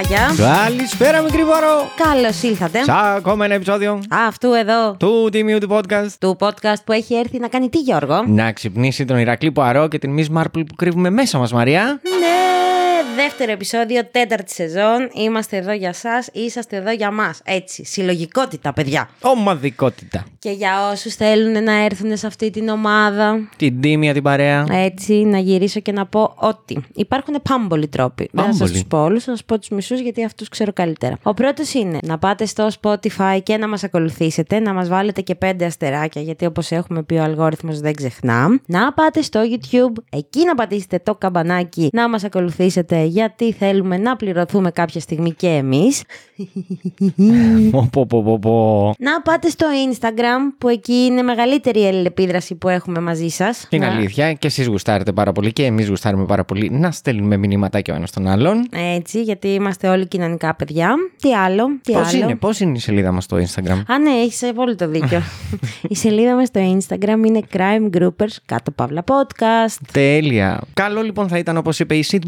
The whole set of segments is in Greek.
Καλησπέρα, δεντεκτιβάκια. Καλησπέρα, μικρή βαρό. Καλώς ήλθατε. Σε ακόμα ένα επεισόδιο Αυτού εδώ του τιμίου του podcast. του podcast που έχει έρθει να κάνει τι, Γιώργο; Να ξυπνήσει τον Ηρακλή Ποαρό και την Miss Marple που κρύβουμε μέσα μας, Μαρία. Ναι, δεύτερο επεισόδιο, τέταρτη σεζόν. Είμαστε εδώ για σας, είσαστε εδώ για μας. Έτσι, συλλογικότητα, παιδιά. Ομαδικότητα. Και για όσους θέλουν να έρθουν σε αυτή την ομάδα, Την τίμια την παρέα. έτσι, να γυρίσω και να πω ότι υπάρχουν πάμπολοι τρόποι. Δεν θα σας Πάμπολοι. τους πω όλους, θα σας πω τους μισούς γιατί αυτούς ξέρω καλύτερα. Ο πρώτος είναι να πάτε στο Spotify και να μας ακολουθήσετε, να μας βάλετε και πέντε αστεράκια, γιατί όπως έχουμε πει ο αλγόριθμος δεν ξεχνά. Να πάτε στο YouTube, εκεί να πατήσετε το καμπανάκι, να μας ακολουθήσετε, γιατί θέλουμε να πληρωθούμε κάποια στιγμή και εμείς. Πω, πω, πω, πω, πω. Να πάτε στο Instagram, που εκεί είναι μεγαλύτερη η αλληλεπίδραση που έχουμε μαζί σας. Είναι Να- αλήθεια και εσείς γουστάρετε πάρα πολύ και εμείς γουστάρουμε πάρα πολύ να στέλνουμε μηνύματάκια ο ένας τον άλλον. Έτσι, γιατί είμαστε όλοι κοινωνικά παιδιά. Τι άλλο, τι Πώς άλλο. είναι, πώς είναι η σελίδα μας στο Instagram; Α, ναι, έχεις απόλυτο δίκιο. η σελίδα μας στο Instagram είναι Crime Groupers κάτω παύλα podcast. Τέλεια. Καλό λοιπόν θα ήταν, όπως είπε η Seed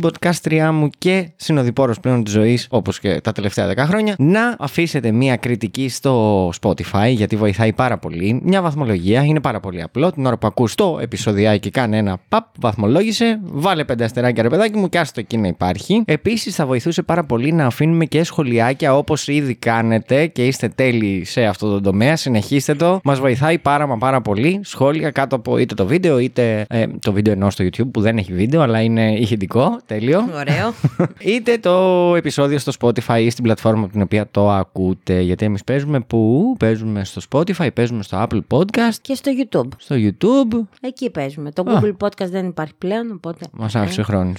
Podcastριά μου και συνοδοιπόρος πλέον της ζωής, όπως και τα τελευταία 10 χρόνια, να αφήσετε μία κριτική στο Spotify, γιατί βοηθάει πάρα πολύ. Μια βαθμολογία είναι πάρα πολύ απλό. Την ώρα που ακούς το επεισοδιάκι, κάνε ένα παπ, βαθμολόγησε, βάλε πέντε αστεράκια ρε παιδάκι μου και άστο εκεί να υπάρχει. Επίσης, θα βοηθούσε πάρα πολύ να αφήνουμε και σχολιάκια όπως ήδη κάνετε και είστε τέλειοι σε αυτό το τομέα. Συνεχίστε το. Μας βοηθάει πάρα μα πάρα πολύ. Σχόλια κάτω από είτε το βίντεο είτε ε, το βίντεο εννοώ στο YouTube που δεν έχει βίντεο αλλά είναι ηχητικό. Τέλειο. Ωραίο. είτε το επεισόδιο στο Spotify ή στην πλατφόρμα από την οποία το ακούτε. Γιατί εμείς παίζουμε που; Παίζουμε στο Spotify, παίζουμε στο Apple Podcast, και στο YouTube. στο YouTube. Εκεί παίζουμε. Το Α. Google Podcast δεν υπάρχει πλέον, οπότε. Μας άφησε χρόνου.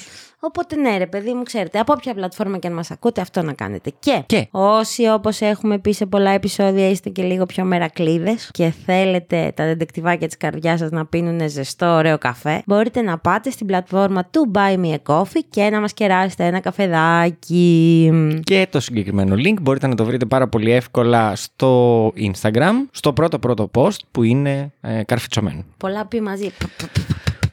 Οπότε ναι, ρε παιδί μου, ξέρετε, από όποια πλατφόρμα και αν μας ακούτε, αυτό να κάνετε. Και, Και. όσοι όπως έχουμε πει σε πολλά επεισόδια είστε και λίγο πιο μερακλείδες και θέλετε τα δεντεκτιβάκια της καρδιάς σας να πίνουν ζεστό, ωραίο καφέ, μπορείτε να πάτε στην πλατφόρμα του Buy Me a Coffee και να μας κεράσετε ένα καφεδάκι. Και το συγκεκριμένο link μπορείτε να το βρείτε πάρα πολύ εύκολα στο Instagram, στο πρώτο πρώτο post που είναι ε, καρφιτσωμένο. Πολλά πει μαζί.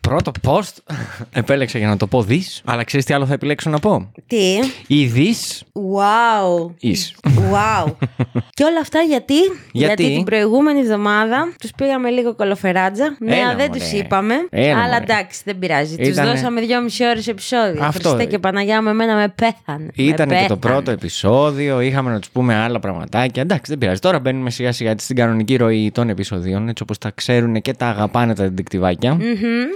Πρώτο post επέλεξα για να το πω δις, αλλά ξέρεις τι άλλο θα επιλέξω να πω; Τι; Η δις Wow. εις. Wow. και όλα αυτά γιατί, Γιατί; την προηγούμενη εβδομάδα τους πήγαμε λίγο κολοφεράτζα. Ναι, Έλα, δεν μωρέ. τους είπαμε. Έλα, αλλά μωρέ. εντάξει, δεν πειράζει. Τους Ήτανε- δώσαμε δυόμιση ώρες επεισόδιο. Αυτό. Χριστέ και Παναγιά μου, εμένα με πέθανε. Ήταν με και το πέθανε. πρώτο επεισόδιο, είχαμε να τους πούμε άλλα πραγματάκια. Εντάξει, δεν πειράζει. Τώρα μπαίνουμε σιγά σιγά στην κανονική ροή των επεισοδίων, έτσι όπως τα ξέρουν και τα αγαπάνε τα δικτυβάκια.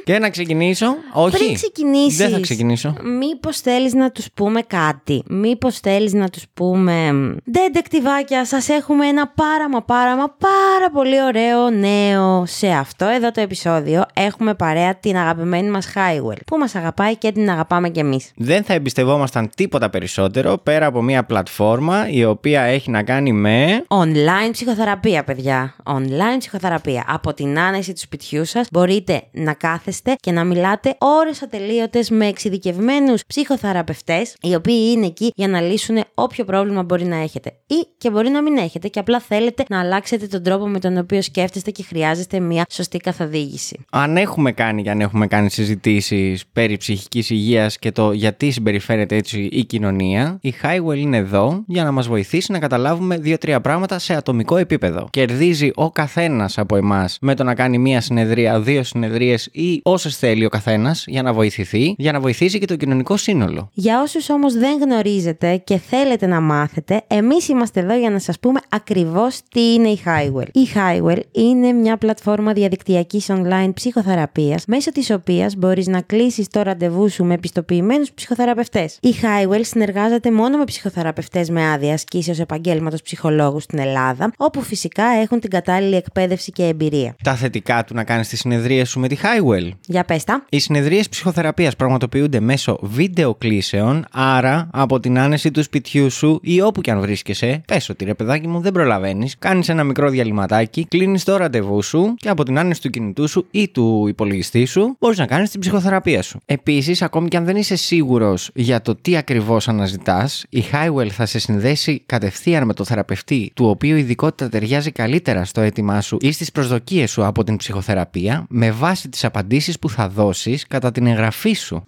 Και να ξεκινήσω. Όχι. Πριν ξεκινήσεις. Δεν θα ξεκινήσω. Μήπως θέλεις να τους πούμε κάτι; Μήπως θέλεις να τους πούμε. Δεντεκτιβάκια, σας έχουμε ένα πάρα μα πάρα μα πάρα πολύ ωραίο νέο. Σε αυτό εδώ το επεισόδιο έχουμε παρέα την αγαπημένη μας Highwell. Που μας αγαπάει και την αγαπάμε κι εμείς. Δεν θα εμπιστευόμασταν τίποτα περισσότερο πέρα από μια πλατφόρμα η οποία έχει να κάνει με. Online ψυχοθεραπεία, παιδιά. Online ψυχοθεραπεία. Από την άνεση του σπιτιού σας μπορείτε να κάθεστε και να μιλάτε ώρες ατελείωτες με εξειδικευμένους ψυχοθεραπευτές, οι οποίοι είναι εκεί για να λύσουν όποιο πρόβλημα μπορεί να έχετε. Ή και μπορεί να μην έχετε και απλά θέλετε να αλλάξετε τον τρόπο με τον οποίο σκέφτεστε και χρειάζεστε μια σωστή καθοδήγηση. Αν έχουμε κάνει και αν έχουμε κάνει συζητήσεις περί ψυχικής υγείας και το γιατί συμπεριφέρεται έτσι η κοινωνία, η Highwell είναι εδώ για να μας βοηθήσει να καταλάβουμε δύο-τρία πράγματα σε ατομικό επίπεδο. Κερδίζει ο καθένας από εμάς με το να κάνει μία συνεδρία, δύο συνεδρίες ή όσο πόσε θέλει ο καθένας για να βοηθηθεί, για να βοηθήσει και το κοινωνικό σύνολο. Για όσους όμως δεν γνωρίζετε και θέλετε να μάθετε, εμείς είμαστε εδώ για να σας πούμε ακριβώς τι είναι η Highwell. Η Highwell είναι μια πλατφόρμα διαδικτυακής online ψυχοθεραπείας, μέσω της οποίας μπορείς να κλείσεις το ραντεβού σου με επιστοποιημένους ψυχοθεραπευτές. Η Highwell συνεργάζεται μόνο με ψυχοθεραπευτές με άδεια ασκήσεως επαγγέλματος ψυχολόγου στην Ελλάδα, όπου φυσικά έχουν την κατάλληλη εκπαίδευση και εμπειρία. Τα θετικά του να κάνεις τι συνεδρίε σου με τη Highwell. Για πες τα. Οι συνεδρίες ψυχοθεραπείας πραγματοποιούνται μέσω βίντεο κλήσεων, άρα από την άνεση του σπιτιού σου ή όπου και αν βρίσκεσαι, πες ότι ρε παιδάκι μου δεν προλαβαίνεις, κάνεις ένα μικρό διαλυματάκι, κλείνεις το ραντεβού σου και από την άνεση του κινητού σου ή του υπολογιστή σου μπορείς να κάνεις την ψυχοθεραπεία σου. Επίσης, ακόμη και αν δεν είσαι σίγουρος για το τι ακριβώς αναζητάς, η Highwell θα σε συνδέσει κατευθείαν με το θεραπευτή, του οποίου η ειδικότητα ταιριάζει καλύτερα στο αίτημά σου ή στις προσδοκίες σου από την ψυχοθεραπεία, με βάση τις απαντήσεις που θα δώσεις κατά την εγγραφή σου.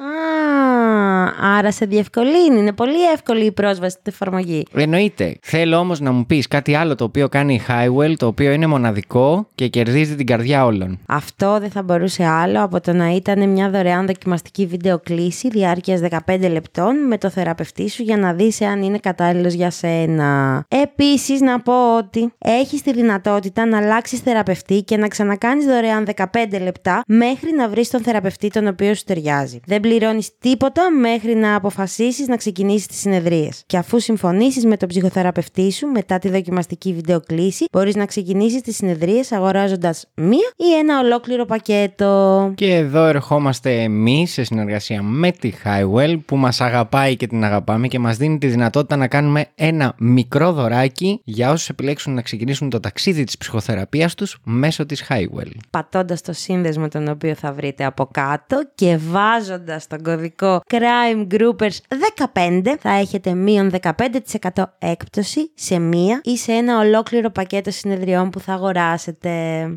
Α, άρα σε διευκολύνει. Είναι πολύ εύκολη η πρόσβαση στην εφαρμογή. Εννοείται. Θέλω όμως να μου πεις κάτι άλλο το οποίο κάνει η Highwell, το οποίο είναι μοναδικό και κερδίζει την καρδιά όλων. Αυτό δεν θα μπορούσε άλλο από το να ήταν μια δωρεάν δοκιμαστική βίντεο κλήση διάρκειας 15 λεπτών με το θεραπευτή σου για να δεις αν είναι κατάλληλος για σένα. Επίσης, να πω ότι έχεις τη δυνατότητα να αλλάξεις θεραπευτή και να ξανακάνεις δωρεάν 15 λεπτά μέχρι να βρεις τον θεραπευτή τον οποίο σου ταιριάζει. Δεν πληρώνεις τίποτα μέχρι να αποφασίσεις να ξεκινήσεις τις συνεδρίες. Και αφού συμφωνήσεις με τον ψυχοθεραπευτή σου μετά τη δοκιμαστική βιντεοκλήση, μπορείς να ξεκινήσεις τις συνεδρίες αγοράζοντας μία ή ένα ολόκληρο πακέτο. Και εδώ ερχόμαστε εμείς σε συνεργασία με τη Highwell που μας αγαπάει και την αγαπάμε και μας δίνει τη δυνατότητα να κάνουμε ένα μικρό δωράκι για όσους επιλέξουν να ξεκινήσουν το ταξίδι της ψυχοθεραπείας τους μέσω της Highwell. Πατώντας το σύνδεσμο τον οποίο θα βρείτε από κάτω και βάζοντας τον κωδικό Crime Groupers 15 θα έχετε μείον 15% έκπτωση σε μία ή σε ένα ολόκληρο πακέτο συνεδριών που θα αγοράσετε.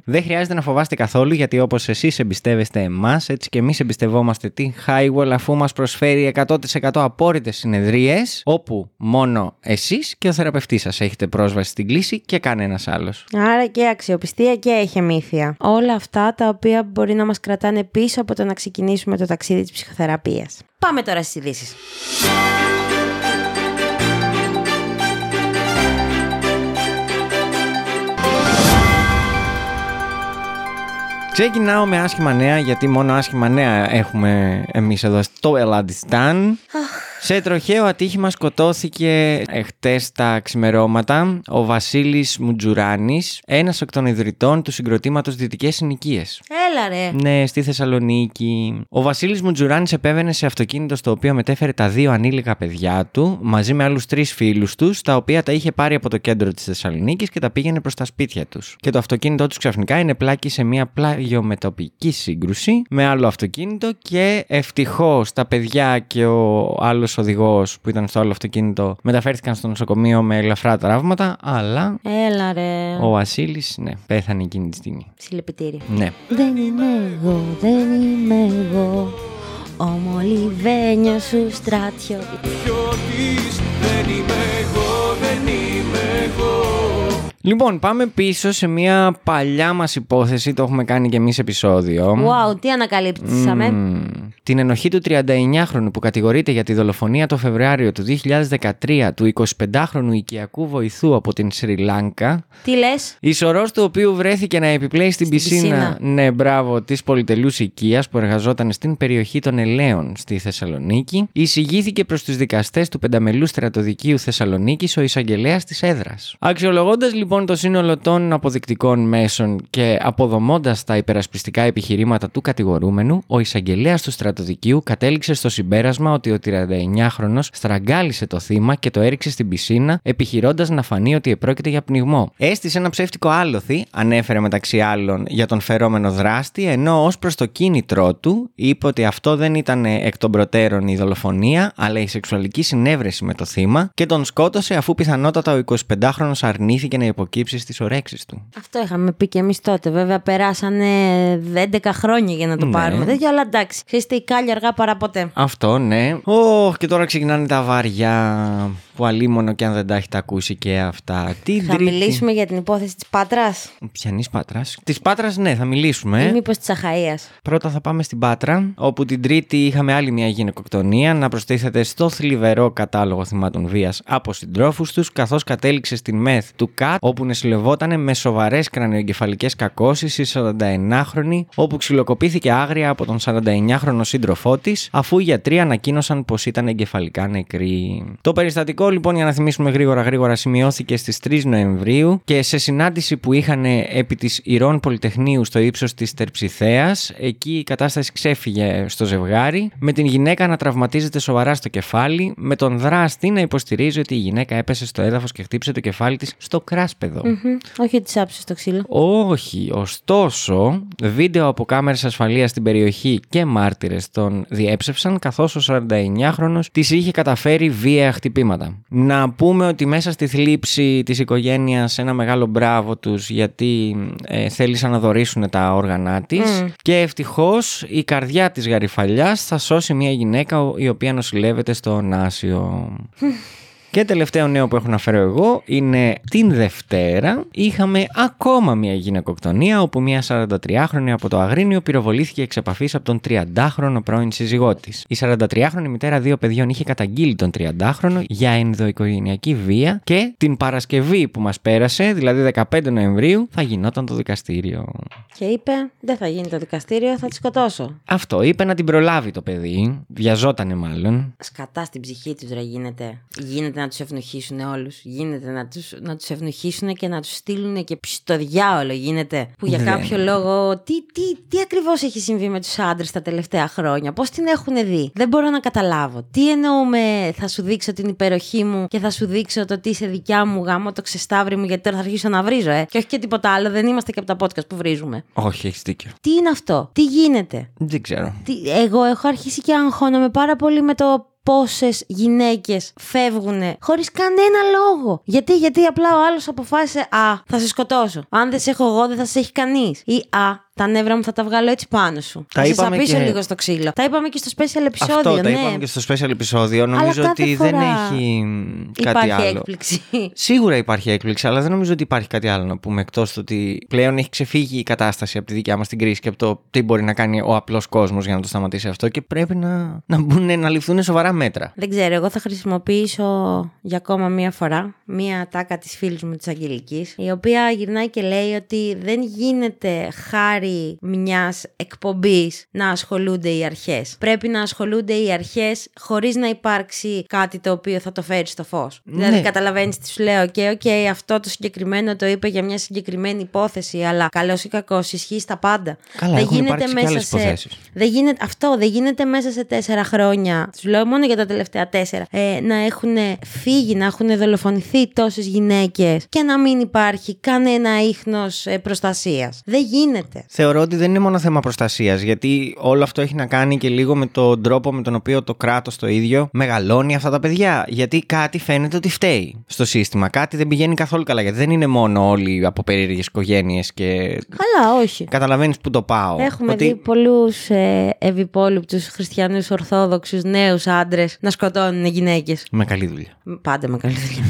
Δεν χρειάζεται να φοβάστε καθόλου γιατί όπως εσείς εμπιστεύεστε εμάς, έτσι και εμείς εμπιστευόμαστε την Highwell αφού μας προσφέρει 100% απόρριτες συνεδρίες όπου μόνο εσείς και ο θεραπευτής σας έχετε πρόσβαση στην κλίση και κανένας άλλος. Άρα και αξιοπιστία και εχεμήθεια. Όλα αυτά τα οποία μπορεί να μας κρατάνε πίσω από το να ξεκινήσουμε το ταξίδι της ψυχοθεραπείας. Πάμε τώρα στις ειδήσεις. Ξεκινάω με άσχημα νέα γιατί μόνο άσχημα νέα έχουμε εμείς εδώ στο Ελλάντιστάν. Σε τροχαίο ατύχημα σκοτώθηκε εχθές τα ξημερώματα ο Βασίλης Μουτζουράνης, ένας εκ των ιδρυτών του συγκροτήματος Δυτικές Συνοικίες. Έλα ρε. Ναι, στη Θεσσαλονίκη. Ο Βασίλης Μουτζουράνης επέβαινε σε αυτοκίνητο στο οποίο μετέφερε τα δύο ανήλικα παιδιά του μαζί με άλλους τρεις φίλους τους, τα οποία τα είχε πάρει από το κέντρο της Θεσσαλονίκης και τα πήγαινε προς τα σπίτια τους. Και το αυτοκίνητό τους ξαφνικά είναι πλάκη σε μια πλάγιομετωπική σύγκρουση με άλλο αυτοκίνητο και ευτυχώς τα παιδιά και ο άλλος οδηγός που ήταν στο άλλο αυτοκίνητο μεταφέρθηκαν στο νοσοκομείο με ελαφρά τραύματα, αλλά Έλα ρε. ο Βασίλης, ναι, πέθανε εκείνη τη στιγμή. Συλληπιτήρια. Ναι. Δεν είμαι εγώ, δεν είμαι εγώ. Ο μολυβένιος σου στράτιο. Λοιπόν, πάμε πίσω σε μια παλιά μας υπόθεση, το έχουμε κάνει και εμείς επεισόδιο. Wow, τι ανακαλύψαμε. Μμμ. την ενοχή του 39χρονου που κατηγορείται για τη δολοφονία το Φεβρουάριο του 2013 του 25χρονου οικιακού βοηθού από την Σρι Λάνκα, Τι λες; η σωρός του οποίου βρέθηκε να επιπλέει στην, Στην πισίνα, πισίνα. ναι μπράβο, της πολυτελούς οικίας που εργαζόταν στην περιοχή των Ελαίων στη Θεσσαλονίκη, εισηγήθηκε προς τους δικαστές του πενταμελού στρατοδικείου Θεσσαλονίκης ο εισαγγελέας της έδρας. Αξιολογώντας λοιπόν το σύνολο των αποδεικτικών μέσων και αποδομώντας τα υπερασπιστικά επιχειρήματα του κατηγορούμενου, ο εισαγγελέας του στρατοδικείου κατέληξε στο συμπέρασμα ότι ο 39χρονος στραγγάλισε το θύμα και το έριξε στην πισίνα, επιχειρώντας να φανεί ότι επρόκειται για πνιγμό. Έστησε ένα ψεύτικο άλοθη, ανέφερε μεταξύ άλλων για τον φερόμενο δράστη, ενώ ως προς το κίνητρό του είπε ότι αυτό δεν ήταν εκ των προτέρων η δολοφονία, αλλά η σεξουαλική συνέβρεση με το θύμα και τον σκότωσε αφού πιθανότατα ο 25χρονο αρνήθηκε να υποκύψει στι ορέξει του. Αυτό είχαμε πει και εμείς τότε. Βέβαια, περάσανε 11 χρόνια για να το Ναι. πάρουμε τέτοιο, αλλά εντάξει. Ξέρετε, η κάλλια αργά παρά ποτέ. Αυτό, ναι. Ωχ, και τώρα ξεκινάνε τα βαριά. Που αλίμονο και αν δεν τα έχετε ακούσει και αυτά. Την Θα τρίτη... μιλήσουμε για την υπόθεση της Πάτρας Πιανής Πάτρας. Της Πάτρας, ναι, θα μιλήσουμε. ή μήπως της Αχαία. Πρώτα θα πάμε στην Πάτρα, όπου την Τρίτη είχαμε άλλη μια γυναικοκτονία να προστίθεται στο θλιβερό κατάλογο θυμάτων βίας από συντρόφους τους, καθώς κατέληξε στην ΜΕΘ του ΚΑΤ, όπου νεσιλευόταν με σοβαρές κρανιογκεφαλικές κακώσεις η 41χρονη, όπου ξυλοκοπήθηκε άγρια από τον 49χρονο σύντροφό της, αφού οι γιατροί ανακοίνωσαν πως ήταν εγκεφαλικά νεκροί. Το περιστατικό, λοιπόν, για να θυμίσουμε γρήγορα γρήγορα, σημειώθηκε στις 3 Νοεμβρίου και σε συνάντηση που είχαν επί της Ηρών Πολυτεχνείου στο ύψος της Τερψιθέας, εκεί η κατάσταση ξέφυγε στο ζευγάρι, με την γυναίκα να τραυματίζεται σοβαρά στο κεφάλι, με τον δράστη να υποστηρίζει ότι η γυναίκα έπεσε στο έδαφος και χτύπησε το κεφάλι της στο κράσπεδο. Όχι ότι της άψε το ξύλο. Όχι, ωστόσο, βίντεο από κάμερες ασφαλείας στην περιοχή και μάρτυρες τον διέψευσαν καθώς ο 49χρονος της είχε καταφέρει βία χτυπήματα. Να πούμε ότι μέσα στη θλίψη της οικογένειας ένα μεγάλο μπράβο τους γιατί ε, θέλησαν να δωρήσουν τα όργανά της και ευτυχώς η καρδιά της γαριφαλιάς θα σώσει μια γυναίκα η οποία νοσηλεύεται στο Νάσιο. Και τελευταίο νέο που έχω να φέρω εγώ είναι την Δευτέρα είχαμε ακόμα μια γυναικοκτονία όπου μια 43χρονη από το Αγρίνιο πυροβολήθηκε εξ επαφής από τον 30χρονο πρώην σύζυγό τη. Η 43χρονη μητέρα δύο παιδιών είχε καταγγείλει τον 30χρονο για ενδοοικογενειακή βία και την Παρασκευή που μας πέρασε, δηλαδή 15 Νοεμβρίου, θα γινόταν το δικαστήριο. Και είπε: Δεν θα γίνει το δικαστήριο, θα τη σκοτώσω. Αυτό είπε να την προλάβει το παιδί, βιαζότανε μάλλον. Σκατά στην ψυχή του, ρε γίνεται. Γίνεται να τους ευνοχήσουν όλους. Γίνεται να τους να τους ευνοχήσουν και να τους στείλουν και στο διάολο. Γίνεται. Που για Δεν. κάποιο λόγο. Τι, τι, τι ακριβώς έχει συμβεί με τους άντρες τα τελευταία χρόνια; Πώς την έχουν δει; Δεν μπορώ να καταλάβω. Τι εννοούμε, θα σου δείξω την υπεροχή μου και θα σου δείξω το τι είσαι δικιά μου γάμο, το ξεσταύρι μου, γιατί τώρα θα αρχίσω να βρίζω, ε. Και όχι και τίποτα άλλο. Δεν είμαστε και από τα podcast που βρίζουμε. Όχι, έχεις δίκιο. Τι είναι αυτό, τι γίνεται; Δεν ξέρω. Τι, εγώ έχω αρχίσει και αγχώνομαι πάρα πολύ με το πόσες γυναίκες φεύγουν χωρίς κανένα λόγο. Γιατί, γιατί απλά ο άλλος αποφάσισε Α, θα σε σκοτώσω. Αν δεν σε έχω εγώ, δεν θα σε έχει κανείς. Ή Α, τα νεύρα μου θα τα βγάλω έτσι πάνω σου. Τα θα σε είπαμε σαπίσω και- λίγο στο ξύλο. Τα είπαμε και στο special επεισόδιο, Αυτό ναι. τα είπαμε και στο special επεισόδιο. Νομίζω κάθε ότι δεν φορά έχει κάτι Υπάρχει άλλο. έκπληξη. Σίγουρα υπάρχει έκπληξη, αλλά δεν νομίζω ότι υπάρχει κάτι άλλο να πούμε εκτός του ότι πλέον έχει ξεφύγει η κατάσταση από τη δικιά μας την κρίση και από το τι μπορεί να κάνει ο απλός κόσμος για να το σταματήσει αυτό και πρέπει να, να, μπουν, να ληφθούν σοβαρά μέτρα. Δεν ξέρω, εγώ θα χρησιμοποιήσω για ακόμα μία φορά μία ατάκα της φίλης μου της Αγγελικής η οποία γυρνάει και λέει ότι δεν γίνεται χάρη μιας εκπομπής να ασχολούνται οι αρχές. Πρέπει να ασχολούνται οι αρχές χωρίς να υπάρξει κάτι το οποίο θα το φέρει στο φως. Ναι. Δηλαδή καταλαβαίνεις τι σου λέω και οκ, αυτό το συγκεκριμένο το είπε για μια συγκεκριμένη υπόθεση αλλά καλώς ή κακώς ισχύει στα πάντα. Καλά, έχουν υπάρξει και άλλες υποθέσεις. Δεν γίνεται, αυτό δεν γίνεται μέσα σε τέσσερα χρόνια. Σου λέω μόνο για τα τελευταία τέσσερα. Ε, να έχουν φύγει, να έχουν δολοφονηθεί τόσες γυναίκες και να μην υπάρχει κανένα ίχνος προστασίας. Δεν γίνεται. Θεωρώ ότι δεν είναι μόνο θέμα προστασίας, γιατί όλο αυτό έχει να κάνει και λίγο με τον τρόπο με τον οποίο το κράτος το ίδιο μεγαλώνει αυτά τα παιδιά. Γιατί κάτι φαίνεται ότι φταίει στο σύστημα. Κάτι δεν πηγαίνει καθόλου καλά. Γιατί δεν είναι μόνο όλοι από περίεργες οικογένειες και. Καλά, όχι. Καταλαβαίνεις που το πάω. Έχουμε ότι... δει πολλούς ε, ευυπόλοιπτους χριστιανούς Ορθόδοξους νέους άντρες να σκοτώνουν γυναίκες. Με καλή δουλειά. Πάντα με καλή δουλειά.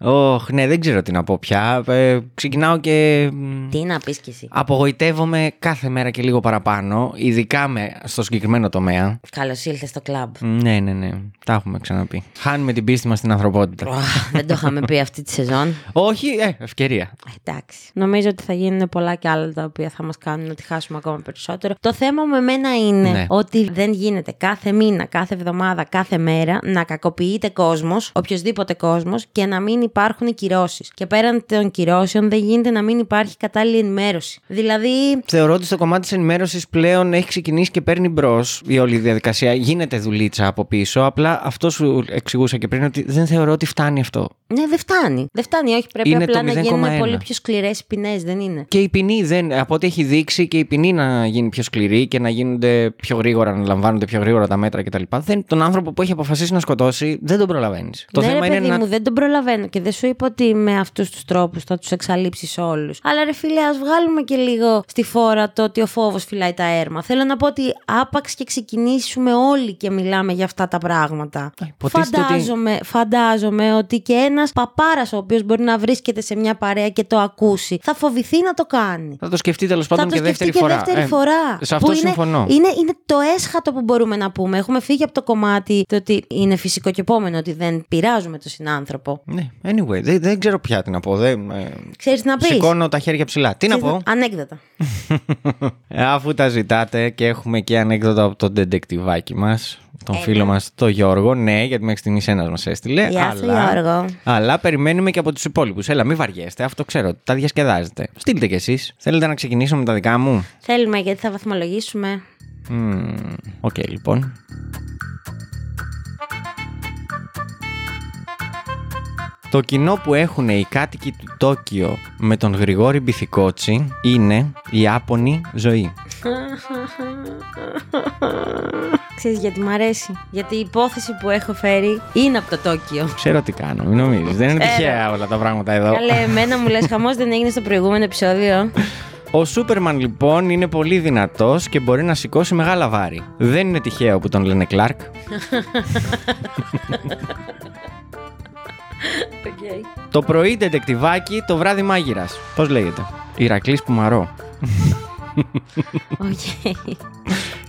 Ωχ, ναι, δεν ξέρω τι να πω πια. Ε, ξεκινάω και. μ, Τι να πεις κι εσύ. Απογοητεύομαι κάθε μέρα και λίγο παραπάνω, ειδικά με, στο συγκεκριμένο τομέα. Καλώς ήλθες στο κλαμπ. Ναι, ναι, ναι. Τα έχουμε ξαναπεί. Χάνουμε την πίστη μας στην ανθρωπότητα. Ουαχ, Δεν το είχαμε πει αυτή τη σεζόν. Όχι, ε, ευκαιρία. Εντάξει. Νομίζω ότι θα γίνουν πολλά και άλλα τα οποία θα μας κάνουν να τη χάσουμε ακόμα περισσότερο. Το θέμα με μένα είναι Ναι. ότι δεν γίνεται κάθε μήνα, κάθε εβδομάδα, κάθε μέρα να κακοποιείται κόσμος, οποιοδήποτε κόσμος, και να μην υπάρχουν κυρώσεις. Και πέραν των κυρώσεων δεν γίνεται να μην υπάρχει κατάλληλη ενημέρωση. Δηλαδή, Θεωρώ ότι στο κομμάτι της ενημέρωσης πλέον έχει ξεκινήσει και παίρνει μπρος η όλη διαδικασία. Γίνεται δουλίτσα από πίσω. Απλά αυτό σου εξηγούσα και πριν ότι δεν θεωρώ ότι φτάνει αυτό. ναι, δεν φτάνει. Δεν φτάνει, όχι. Πρέπει Είναι απλά το να γίνουν 0,1. πολύ πιο σκληρές ποινές, δεν είναι; Και η ποινή δεν, από ό,τι έχει δείξει και η ποινή να γίνει πιο σκληρή και να γίνονται πιο γρήγορα, να λαμβάνονται πιο γρήγορα τα μέτρα κτλ. Δεν, τον άνθρωπο που έχει αποφασίσει να σκοτώσει δεν τον προλαβαίνεις. Το ναι, θέμα ρε, είναι παιδί να. μου, δεν τον προλαβαίνω και δεν σου είπα ότι με αυτούς τους τρόπους θα τους εξαλείψεις όλους. Αλλά ρε φίλε, ας βγάλουμε και λίγο στη φορά το ότι ο φόβος φυλάει τα έρμα. Θέλω να πω ότι άπαξ και ξεκινήσουμε όλοι και μιλάμε για αυτά τα πράγματα. Ε, υποτίθεται ότι- Φαντάζομαι, φαντάζομαι ότι και ένας παπάρας ο οποίος μπορεί να βρίσκεται σε μια παρέα και το ακούσει, θα φοβηθεί να το κάνει. Θα το σκεφτεί τέλος Θα πάντων το και σκεφτεί δεύτερη και φορά. δεύτερη Ε, φορά. Σε αυτό Που είναι, συμφωνώ. Είναι, είναι το έσχατο που μπορούμε να πούμε. Έχουμε φύγει από το κομμάτι το ότι είναι φυσικό και επόμενο, ότι δεν πειράζουμε τον συνάνθρωπο. Ναι, anyway, δεν, δεν ξέρω πια τι να πω. Δεν, ε, Ξέρεις τι να πεις; σηκώνω τα χέρια ψηλά. Τι να πω; Ανέκδοτα. Ε, Αφού τα ζητάτε και έχουμε και ανέκδοτα από τον ντεντεκτιβάκι μας, τον Ένα. φίλο μας, τον Γιώργο. Ναι, γιατί μέχρι στιγμής ένας μας έστειλε. Γεια σου, αλλά, Γιώργο. αλλά περιμένουμε και από τους υπόλοιπους. Έλα, μην βαριέστε, αυτό ξέρω. Τα διασκεδάζετε. Στείλτε κι εσείς. Θέλετε να ξεκινήσω με τα δικά μου; Θέλουμε γιατί θα βαθμολογήσουμε. Μμμ, Οκ, λοιπόν. Το κοινό που έχουν οι κάτοικοι του Τόκιο με τον Γρηγόρη Μπιθικώτση είναι η άπονη ζωή. Ξέρεις γιατί μ' αρέσει; Γιατί η υπόθεση που έχω φέρει είναι από το Τόκιο. Ξέρω τι κάνω, μην νομίζεις. Δεν είναι Ξέρω. τυχαία όλα τα πράγματα εδώ. Καλέ, εμένα μου λες χαμός δεν έγινε στο προηγούμενο επεισόδιο. Ο Σούπερμαν λοιπόν είναι πολύ δυνατός και μπορεί να σηκώσει μεγάλα βάρη. Δεν είναι τυχαίο που τον λένε Κλάρκ. Οκ. Το πρωί ντετεκτιβάκι, το βράδυ μάγειρας. Πώς λέγεται; Ηρακλής Πουμαρό. Οκ.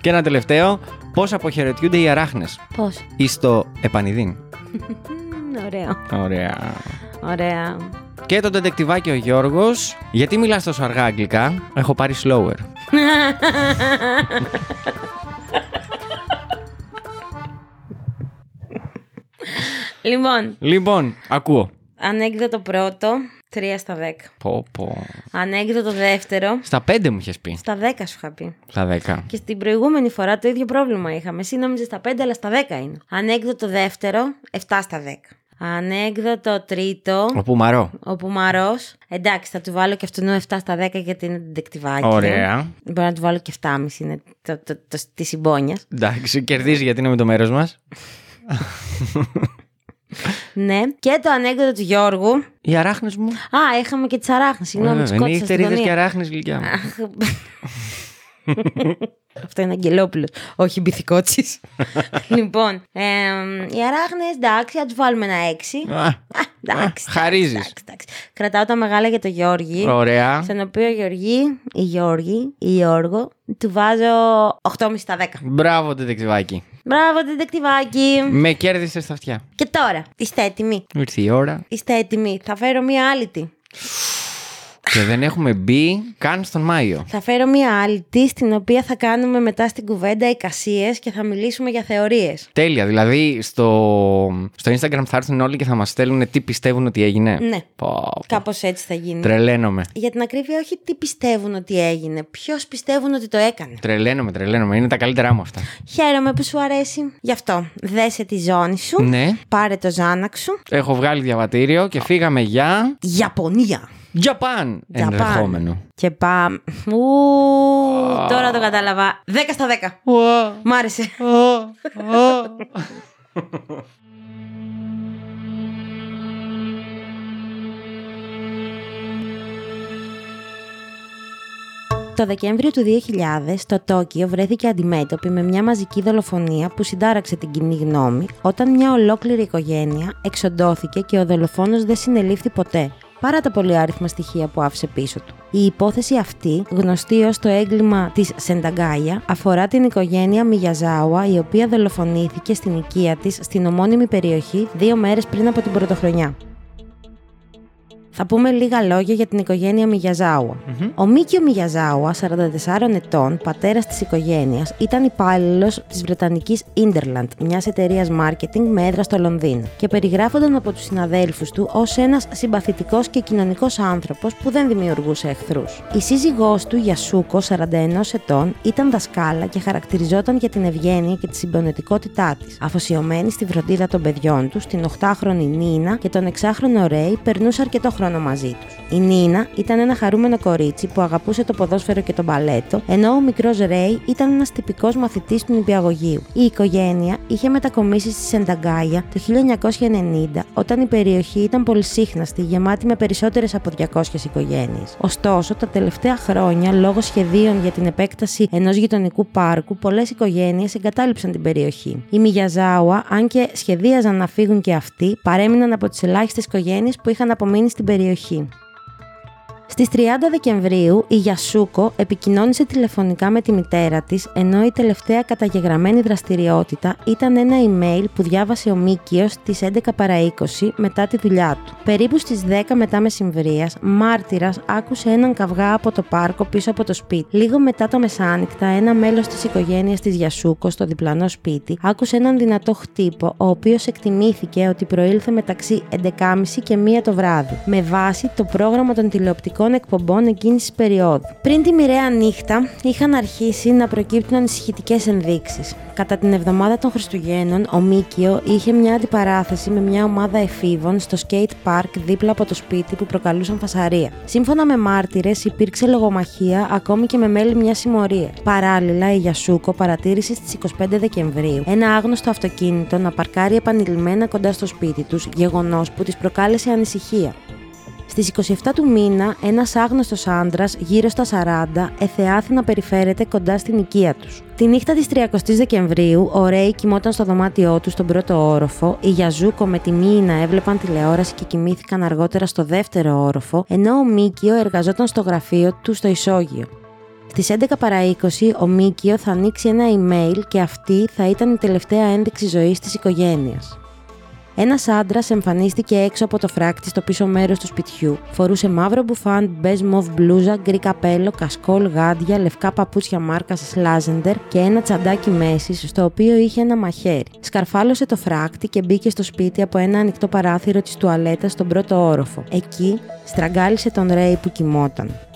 Και ένα τελευταίο, πώς αποχαιρετιούνται οι αράχνες; Πώς; Εις το επανιδείν. Μμμ, Ωραίο. Ωραία. Ωραία. Και το ντετεκτιβάκι ο Γιώργος, γιατί μιλάς τόσο αργά αγγλικά, έχω πάρει slower. Λοιπόν, Λοιπόν, ακούω. ανέκδοτο πρώτο, 3 στα 10. Πω, πω. Ανέκδοτο δεύτερο, Στα πέντε μου είχες πει. στα 10 σου είχα πει. Στα δέκα. Και στην προηγούμενη φορά το ίδιο πρόβλημα είχαμε. Εσύ νόμιζες στα 5, αλλά στα 10 είναι. Ανέκδοτο δεύτερο, 7 στα 10. Ανέκδοτο τρίτο, Ο Πουμαρό. ο Πουμαρό. Εντάξει, θα του βάλω και αυτού 7 στα 10 γιατί είναι ντεκτιβάκι. Ωραία. Μπορώ να του βάλω και 7,5 είναι το, το, το, της συμπόνιας. Εντάξει, κερδίζει γιατί είναι με το μέρος μας. Ναι. Και το ανέκδοτο του Γιώργου. Οι αράχνες μου. Α, είχαμε και τις αράχνες. Συγγνώμη, Βέβαια, τις είναι κότησα στην νυχτερίδες και γωνία. αράχνες γλυκιά μου. Αυτό είναι Αγγελόπουλος, όχι μπιθικότσι. λοιπόν, εμ, οι αράχνες, εντάξει, θα τους βάλουμε ένα 6. Α, Α, εντάξει. Χαρίζεις. εντάξει, εντάξει. Κρατάω τα μεγάλα για το Γιώργη. Ωραία. Στον οποίο ο Γιώργη, η Γιώργη, η Γιώργο, του βάζω 8,5 στα 10. Μπράβο, τετεκτιβάκι. Μπράβο, τεντεκτιβάκι. Με κέρδισε στα αυτιά. Και τώρα, είστε έτοιμοι; Ήρθε η ώρα Είστε έτοιμοι; Θα φέρω μία άλυτη. Και δεν έχουμε μπει καν στον Μάιο. Θα φέρω μία άλυτη στην οποία θα κάνουμε μετά στην κουβέντα εικασίες και θα μιλήσουμε για θεωρίες. Τέλεια. Δηλαδή στο, στο Instagram θα έρθουν όλοι και θα μας στέλνουν τι πιστεύουν ότι έγινε. Ναι. Πω, πω. Κάπως έτσι θα γίνει. Τρελαίνομαι. Για την ακρίβεια, όχι τι πιστεύουν ότι έγινε. Ποιος πιστεύουν ότι το έκανε. Τρελαίνομαι, τρελαίνομαι. Είναι τα καλύτερά μου αυτά. Χαίρομαι που σου αρέσει. Γι' αυτό, δέσε τη ζώνη σου. Ναι. Πάρε το ζάναξ σου. Έχω βγάλει διαβατήριο και φύγαμε για. Ιαπωνία. Japan! Ενδεχόμενο. Και πάμε. Ου, τώρα το κατάλαβα. 10 στα 10. Μ' άρεσε. Το Δεκέμβριο του 2000, το Τόκιο βρέθηκε αντιμέτωπη με μια μαζική δολοφονία που συντάραξε την κοινή γνώμη όταν μια ολόκληρη οικογένεια εξοντώθηκε και ο δολοφόνος δεν συνελήφθη ποτέ, παρά τα πολυάριθμα στοιχεία που άφησε πίσω του. Η υπόθεση αυτή, γνωστή ως το έγκλημα της Σενταγκάια, αφορά την οικογένεια Μιγιαζάουα, η οποία δολοφονήθηκε στην οικία της στην ομώνυμη περιοχή δύο μέρες πριν από την πρωτοχρονιά. Θα πούμε λίγα λόγια για την οικογένεια Μιγιαζάουα. Ο Μίκιο Μιγιαζάουα, 44 ετών, πατέρας της οικογένειας, ήταν υπάλληλος της Βρετανικής Interland, μιας εταιρείας marketing με έδρα στο Λονδίνο, και περιγράφονταν από τους συναδέλφους του ως ένας συμπαθητικός και κοινωνικός άνθρωπος που δεν δημιουργούσε εχθρούς. Η σύζυγός του, Γιασούκο, 41 ετών, ήταν δασκάλα και χαρακτηριζόταν για την ευγένεια και τη συμπονετικότητά της. Αφοσιωμένη στη φροντίδα των παιδιών του, την 8χρονη Νίνα και τον 6χρονο Ρέι περνούσε αρκετό χρόνο χρόνο μαζί τους. Η Νίνα ήταν ένα χαρούμενο κορίτσι που αγαπούσε το ποδόσφαιρο και τον μπαλέτο, ενώ ο μικρός Ρέι ήταν ένας τυπικός μαθητής του νηπιαγωγείου. Η οικογένεια είχε μετακομίσει στη Σενταγκάια το 1990, όταν η περιοχή ήταν πολυσύχναστη, γεμάτη με περισσότερες από 200 οικογένειες. Ωστόσο, τα τελευταία χρόνια, λόγω σχεδίων για την επέκταση ενός γειτονικού πάρκου, πολλές οικογένειες εγκατάλειψαν την περιοχή. Οι Μιγιαζάουα, αν και σχεδίαζαν να φύγουν και αυτοί, παρέμειναν από τις ελάχιστες οικογένειες που είχαν απομείνει στην περιοχή. Στις 30 Δεκεμβρίου, η Γιασούκο επικοινώνησε τηλεφωνικά με τη μητέρα της, ενώ η τελευταία καταγεγραμμένη δραστηριότητα ήταν ένα email που διάβασε ο Μίκιος στις 11 παρα 20 μετά τη δουλειά του. Περίπου στις 10 μετά μεσημβρίας, μάρτυρας άκουσε έναν καυγά από το πάρκο πίσω από το σπίτι. Λίγο μετά το μεσάνυχτα, ένα μέλος της οικογένειας της Γιασούκο στο διπλανό σπίτι άκουσε έναν δυνατό χτύπο, ο οποίος εκτιμήθηκε ότι προήλθε μεταξύ 11.30 και 1 το βράδυ, με βάση το πρόγραμμα των τηλεοπτικών εκπομπών εκείνης της περίοδου. Πριν τη μοιραία νύχτα, είχαν αρχίσει να προκύπτουν ανησυχητικές ενδείξεις. Κατά την εβδομάδα των Χριστουγέννων, ο Μίκιο είχε μια αντιπαράθεση με μια ομάδα εφήβων στο skate park δίπλα από το σπίτι που προκαλούσαν φασαρία. Σύμφωνα με μάρτυρες, υπήρξε λογομαχία ακόμη και με μέλη μιας συμμορίας. Παράλληλα, η Γιασούκο παρατήρησε στις 25 Δεκεμβρίου ένα άγνωστο αυτοκίνητο να παρκάρει επανειλημμένα κοντά στο σπίτι τους, γεγονός που της προκάλεσε ανησυχία. Στις 27 του μήνα, ένας άγνωστος άντρας, γύρω στα 40, εθεάθη να περιφέρεται κοντά στην οικία τους. Τη νύχτα της 30 Δεκεμβρίου, ο Ρέι κοιμόταν στο δωμάτιό του στον πρώτο όροφο, η Γιαζούκο με τη Μίνα έβλεπαν τηλεόραση και κοιμήθηκαν αργότερα στο δεύτερο όροφο, ενώ ο Μίκιο εργαζόταν στο γραφείο του στο ισόγειο. Στις 11 παρα 20, ο Μίκιο θα ανοίξει ένα email και αυτή θα ήταν η τελευταία ένδειξη ζωής της οικογένειας. Ένας άντρας εμφανίστηκε έξω από το φράκτη στο πίσω μέρος του σπιτιού. Φορούσε μαύρο μπουφάν, μπε μοβ μπλούζα, γκρι καπέλο, κασκόλ, γάντια, λευκά παπούτσια μάρκα Slazenger και ένα τσαντάκι μέσης, στο οποίο είχε ένα μαχαίρι. Σκαρφάλωσε το φράκτη και μπήκε στο σπίτι από ένα ανοιχτό παράθυρο της τουαλέτας στον πρώτο όροφο. Εκεί στραγγάλισε τον Ρέι που κοιμόταν.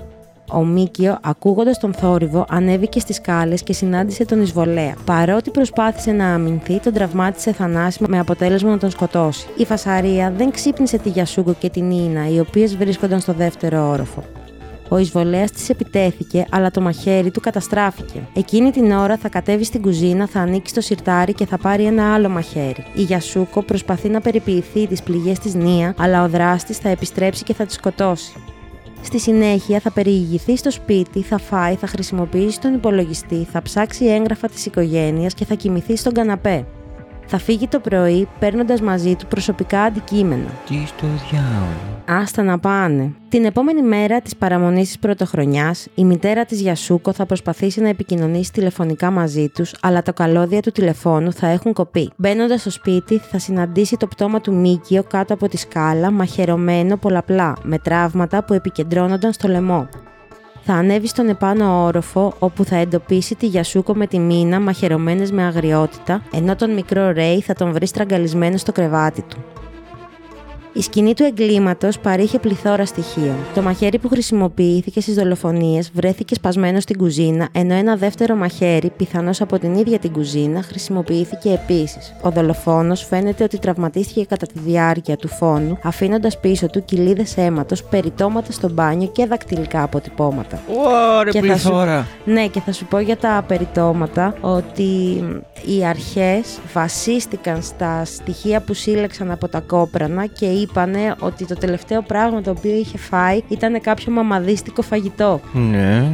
Ο Μίκιο, ακούγοντας τον θόρυβο, ανέβηκε στις σκάλες και συνάντησε τον εισβολέα. Παρότι προσπάθησε να αμυνθεί, τον τραυμάτισε θανάσιμα με αποτέλεσμα να τον σκοτώσει. Η φασαρία δεν ξύπνησε τη Γιασούκο και τη Νίνα, οι οποίες βρίσκονταν στο δεύτερο όροφο. Ο εισβολέα της επιτέθηκε, αλλά το μαχαίρι του καταστράφηκε. Εκείνη την ώρα θα κατέβει στην κουζίνα, θα ανοίξει το σιρτάρι και θα πάρει ένα άλλο μαχαίρι. Η Γιασούκο προσπαθεί να περιποιηθεί τις πληγές της Νία, αλλά ο δράστης θα επιστρέψει και θα τη σκοτώσει. Στη συνέχεια θα περιηγηθεί στο σπίτι, θα φάει, θα χρησιμοποιήσει τον υπολογιστή, θα ψάξει έγγραφα της οικογένειας και θα κοιμηθεί στον καναπέ. Θα φύγει το πρωί παίρνοντας μαζί του προσωπικά αντικείμενα. Τι στο διάολο; Άστα να πάνε. Την επόμενη μέρα της παραμονής της πρωτοχρονιάς, η μητέρα της Γιασούκο θα προσπαθήσει να επικοινωνήσει τηλεφωνικά μαζί τους, αλλά τα καλώδια του τηλεφώνου θα έχουν κοπεί. Μπαίνοντας στο σπίτι, θα συναντήσει το πτώμα του Μίκιο κάτω από τη σκάλα, μαχαιρωμένο πολλαπλά, με τραύματα που επικεντρώνονταν στο λαιμό θα ανέβει στον επάνω όροφο όπου θα εντοπίσει τη Γιασούκο με τη μήνα μαχαιρωμένες με αγριότητα, ενώ τον μικρό Ρέι θα τον βρει στραγγαλισμένο στο κρεβάτι του. Η σκηνή του εγκλήματος παρήχε πληθώρα στοιχείων. Το μαχαίρι που χρησιμοποιήθηκε στις δολοφονίες βρέθηκε σπασμένο στην κουζίνα, ενώ ένα δεύτερο μαχαίρι, πιθανώς από την ίδια την κουζίνα, χρησιμοποιήθηκε επίσης. Ο δολοφόνος φαίνεται ότι τραυματίστηκε κατά τη διάρκεια του φόνου, αφήνοντας πίσω του κοιλίδες αίματος, περιτώματα στο μπάνιο και δακτυλικά αποτυπώματα. Ωρε, Και θα σου- πληθώρα. Ναι, και θα σου πω για τα περιτώματα ότι οι αρχές βασίστηκαν στα στοιχεία που σύλλεξαν από τα κόπρανα και είπανε ότι το τελευταίο πράγμα το οποίο είχε φάει ήταν κάποιο μαμαδίστικο φαγητό. Ναι.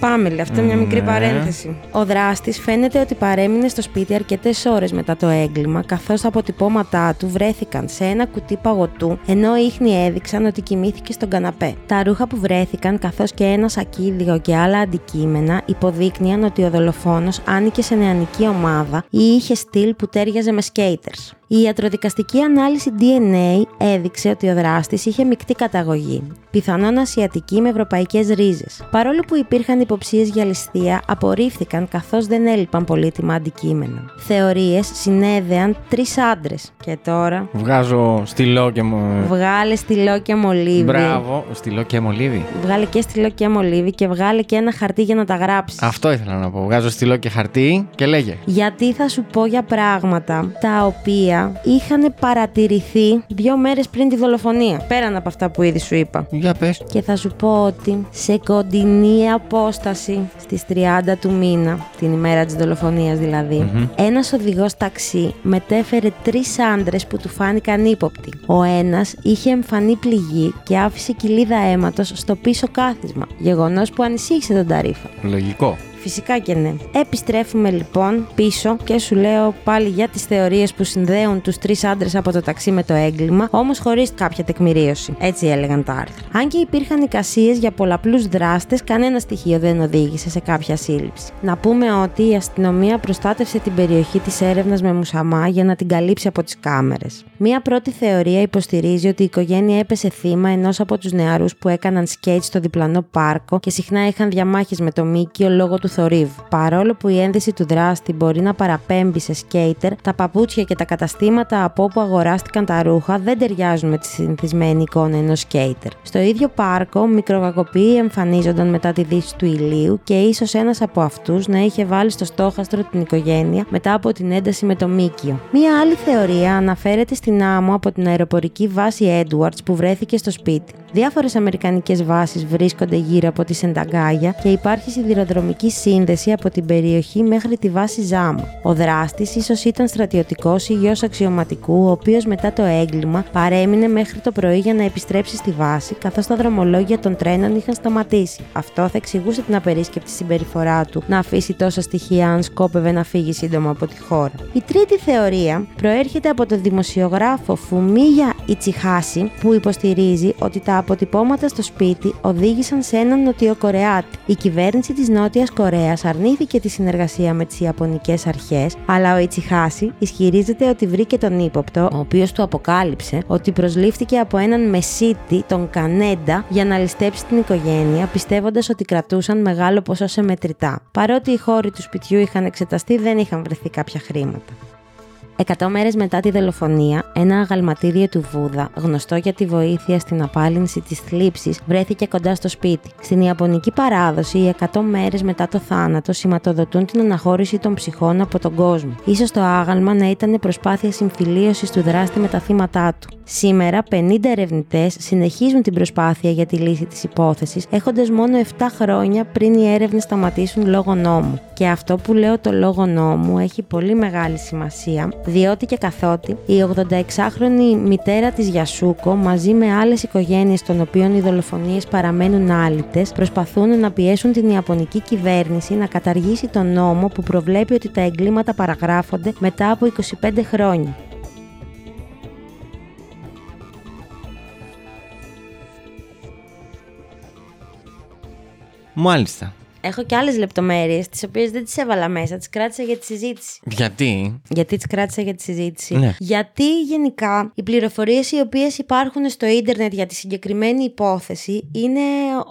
Πάμε, λέει, αυτό είναι μια μικρή Ναι. παρένθεση. Ο δράστης φαίνεται ότι παρέμεινε στο σπίτι αρκετές ώρες μετά το έγκλημα, καθώς τα αποτυπώματά του βρέθηκαν σε ένα κουτί παγωτού, ενώ οι ίχνοι έδειξαν ότι κοιμήθηκε στον καναπέ. Τα ρούχα που βρέθηκαν, καθώς και ένα σακίδιο και άλλα αντικείμενα, υποδείκνυαν ότι ο δολοφόνος άνοικε σε νεανική ομάδα ή είχε στυλ που τέριαζε με skaters. Η ιατροδικαστική ανάλυση DNA έδειξε ότι ο δράστης είχε μεικτή καταγωγή, πιθανόν ασιατική με ευρωπαϊκές ρίζες. Παρόλο που υπήρχαν υποψίες για ληστεία, απορρίφθηκαν καθώς δεν έλειπαν πολύτιμα αντικείμενα. Θεωρίες συνέδεαν τρεις άντρες. Και τώρα; Βγάζω στυλό και μου. Βγάλε στυλό και μολύβι. Μπράβο. Στυλό και μολύβι. Βγάλε και στυλό και μολύβι και βγάλε και ένα χαρτί για να τα γράψεις. Αυτό ήθελα να πω. Βγάζω στυλό και χαρτί και λέγε. Γιατί θα σου πω για πράγματα τα οποία οποία είχαν παρατηρηθεί δύο μέρες πριν τη δολοφονία. Πέραν από αυτά που ήδη σου είπα. Για πες. Και θα σου πω ότι σε κοντινή απόσταση στις 30 του μήνα, την ημέρα της δολοφονίας δηλαδή, ένας οδηγός ταξί μετέφερε τρεις άντρες που του φάνηκαν ύποπτοι. Ο ένας είχε εμφανή πληγή και άφησε κοιλίδα αίματος στο πίσω κάθισμα, γεγονός που ανησύχησε τον Ταρίφα. Λογικό. Φυσικά και ναι. Επιστρέφουμε λοιπόν πίσω και σου λέω πάλι για τις θεωρίες που συνδέουν τους τρεις άντρες από το ταξί με το έγκλημα, όμως χωρίς κάποια τεκμηρίωση. Έτσι έλεγαν τα άρθρα. Αν και υπήρχαν εικασίες για πολλαπλούς δράστες, κανένα στοιχείο δεν οδήγησε σε κάποια σύλληψη. Να πούμε ότι η αστυνομία προστάτευσε την περιοχή της έρευνας με μουσαμά για να την καλύψει από τις κάμερες. Μία πρώτη θεωρία υποστηρίζει ότι η οικογένεια έπεσε θύμα ενός από τους νεαρούς που έκαναν σκέιτ στο διπλανό πάρκο και συχνά είχαν διαμάχες με το Μίκιο λόγω του θορύβου. Παρόλο που η ένδυση του δράστη μπορεί να παραπέμπει σε σκέιτερ, τα παπούτσια και τα καταστήματα από όπου αγοράστηκαν τα ρούχα δεν ταιριάζουν με τη συνηθισμένη εικόνα ενός σκέιτερ. Στο ίδιο πάρκο, μικρογακοποιοί εμφανίζονταν μετά τη δύση του ηλίου και ίσως ένας από αυτούς να είχε βάλει στο στόχαστρο την οικογένεια μετά από την ένταση με το Μίκιο. Μία άλλη θεωρία αναφέρεται στην άμμο από την αεροπορική βάση Edwards που βρέθηκε στο σπίτι. Διάφορες αμερικανικές βάσεις βρίσκονται γύρω από τη Σενταγκάγια και υπάρχει σιδηροδρομική σύνδεση από την περιοχή μέχρι τη βάση Ζάμου. Ο δράστης ίσως ήταν στρατιωτικός ή γιος αξιωματικού, ο οποίος μετά το έγκλημα παρέμεινε μέχρι το πρωί για να επιστρέψει στη βάση, καθώς τα δρομολόγια των τρένων είχαν σταματήσει. Αυτό θα εξηγούσε την απερίσκεπτη συμπεριφορά του να αφήσει τόσα στοιχεία αν σκόπευε να φύγει σύντομα από τη χώρα. Η τρίτη θεωρία προέρχεται από τον δημοσιογράφο Φουμίγια Ιτσιχάση, που υποστηρίζει ότι τα αποτυπώματα στο σπίτι οδήγησαν σε έναν Νοτιοκορεάτη. Η κυβέρνηση της Νότιας Κορέας αρνήθηκε τη συνεργασία με τις Ιαπωνικές αρχές, αλλά ο Ιτσιχάση ισχυρίζεται ότι βρήκε τον ύποπτο, ο οποίος του αποκάλυψε ότι προσλήφθηκε από έναν μεσίτη, τον Κανέντα, για να ληστέψει την οικογένεια, πιστεύοντας ότι κρατούσαν μεγάλο ποσό σε μετρητά. Παρότι οι χώροι του σπιτιού είχαν εξεταστεί, δεν είχαν βρεθεί κάποια χρήματα. Εκατό μέρες μετά τη δολοφονία, ένα αγαλματίδιο του Βούδα, γνωστό για τη βοήθεια στην απάλυνση της θλίψης, βρέθηκε κοντά στο σπίτι. Στην Ιαπωνική παράδοση, οι 100 μέρες μετά το θάνατο σηματοδοτούν την αναχώρηση των ψυχών από τον κόσμο. σω το άγαλμα να ήταν προσπάθεια συμφιλίωσης του δράστη με τα θύματα του. Σήμερα, 50 ερευνητές συνεχίζουν την προσπάθεια για τη λύση της υπόθεσης, έχοντας μόνο 7 χρόνια πριν οι έρευνες σταματήσουν λόγω νόμου. Και αυτό που λέω το λόγο νόμου έχει πολύ μεγάλη σημασία, διότι και καθότι η 86χρονη μητέρα της Γιασούκο μαζί με άλλες οικογένειες των οποίων οι δολοφονίες παραμένουν άλυτες προσπαθούν να πιέσουν την Ιαπωνική κυβέρνηση να καταργήσει τον νόμο που προβλέπει ότι τα εγκλήματα παραγράφονται μετά από 25 χρόνια. Μάλιστα. Έχω και άλλες λεπτομέρειες, τις οποίες δεν τις έβαλα μέσα. Τις κράτησα για τη συζήτηση. Γιατί; Γιατί τις κράτησα για τη συζήτηση. Ναι. Γιατί γενικά οι πληροφορίες οι οποίες υπάρχουν στο ίντερνετ για τη συγκεκριμένη υπόθεση είναι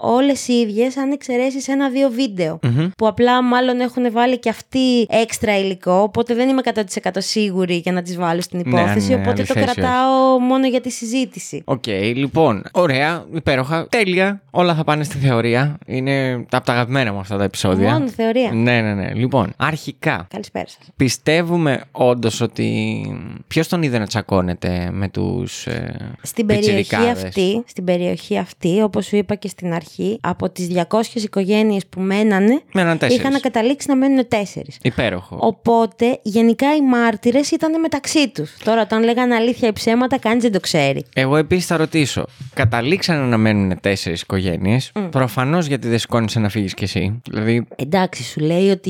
όλες οι ίδιες, αν εξαιρέσεις ένα-δύο βίντεο. Που απλά μάλλον έχουν βάλει και αυτοί έξτρα υλικό. Οπότε δεν είμαι 100% σίγουρη για να τις βάλω στην Ναι, υπόθεση. ναι, οπότε το αληθές, όχι. κρατάω μόνο για τη συζήτηση. Οκ, λοιπόν. Ωραία, υπέροχα. Τέλεια. Όλα θα πάνε στη θεωρία. Είναι από τα αγαπημένα μου αυτά τα επεισόδια. Μόνο θεωρία. Ναι, ναι, ναι. Λοιπόν, αρχικά. Καλησπέρα σας. Πιστεύουμε όντως ότι. Ποιος τον είδε να τσακώνεται με τους. Ε, Στην περιοχή, πιτσιρικάδες; αυτή, στην περιοχή αυτή, όπως σου είπα και στην αρχή, από τις 200 οικογένειες που μένανε, Μέναν τέσσερις. είχαν καταλήξει να μένουν τέσσερις. Υπέροχο. Οπότε, γενικά οι μάρτυρες ήταν μεταξύ τους. Τώρα, όταν λέγανε αλήθεια ή ψέματα, κανείς δεν το ξέρει. Εγώ επίσης θα ρωτήσω. Καταλήξανε να μένουν τέσσερις οικογένειες; Προφανώς γιατί δεν σηκώνησε να φύγεις κι εσύ. Δηλαδή, Εντάξει, σου λέει ότι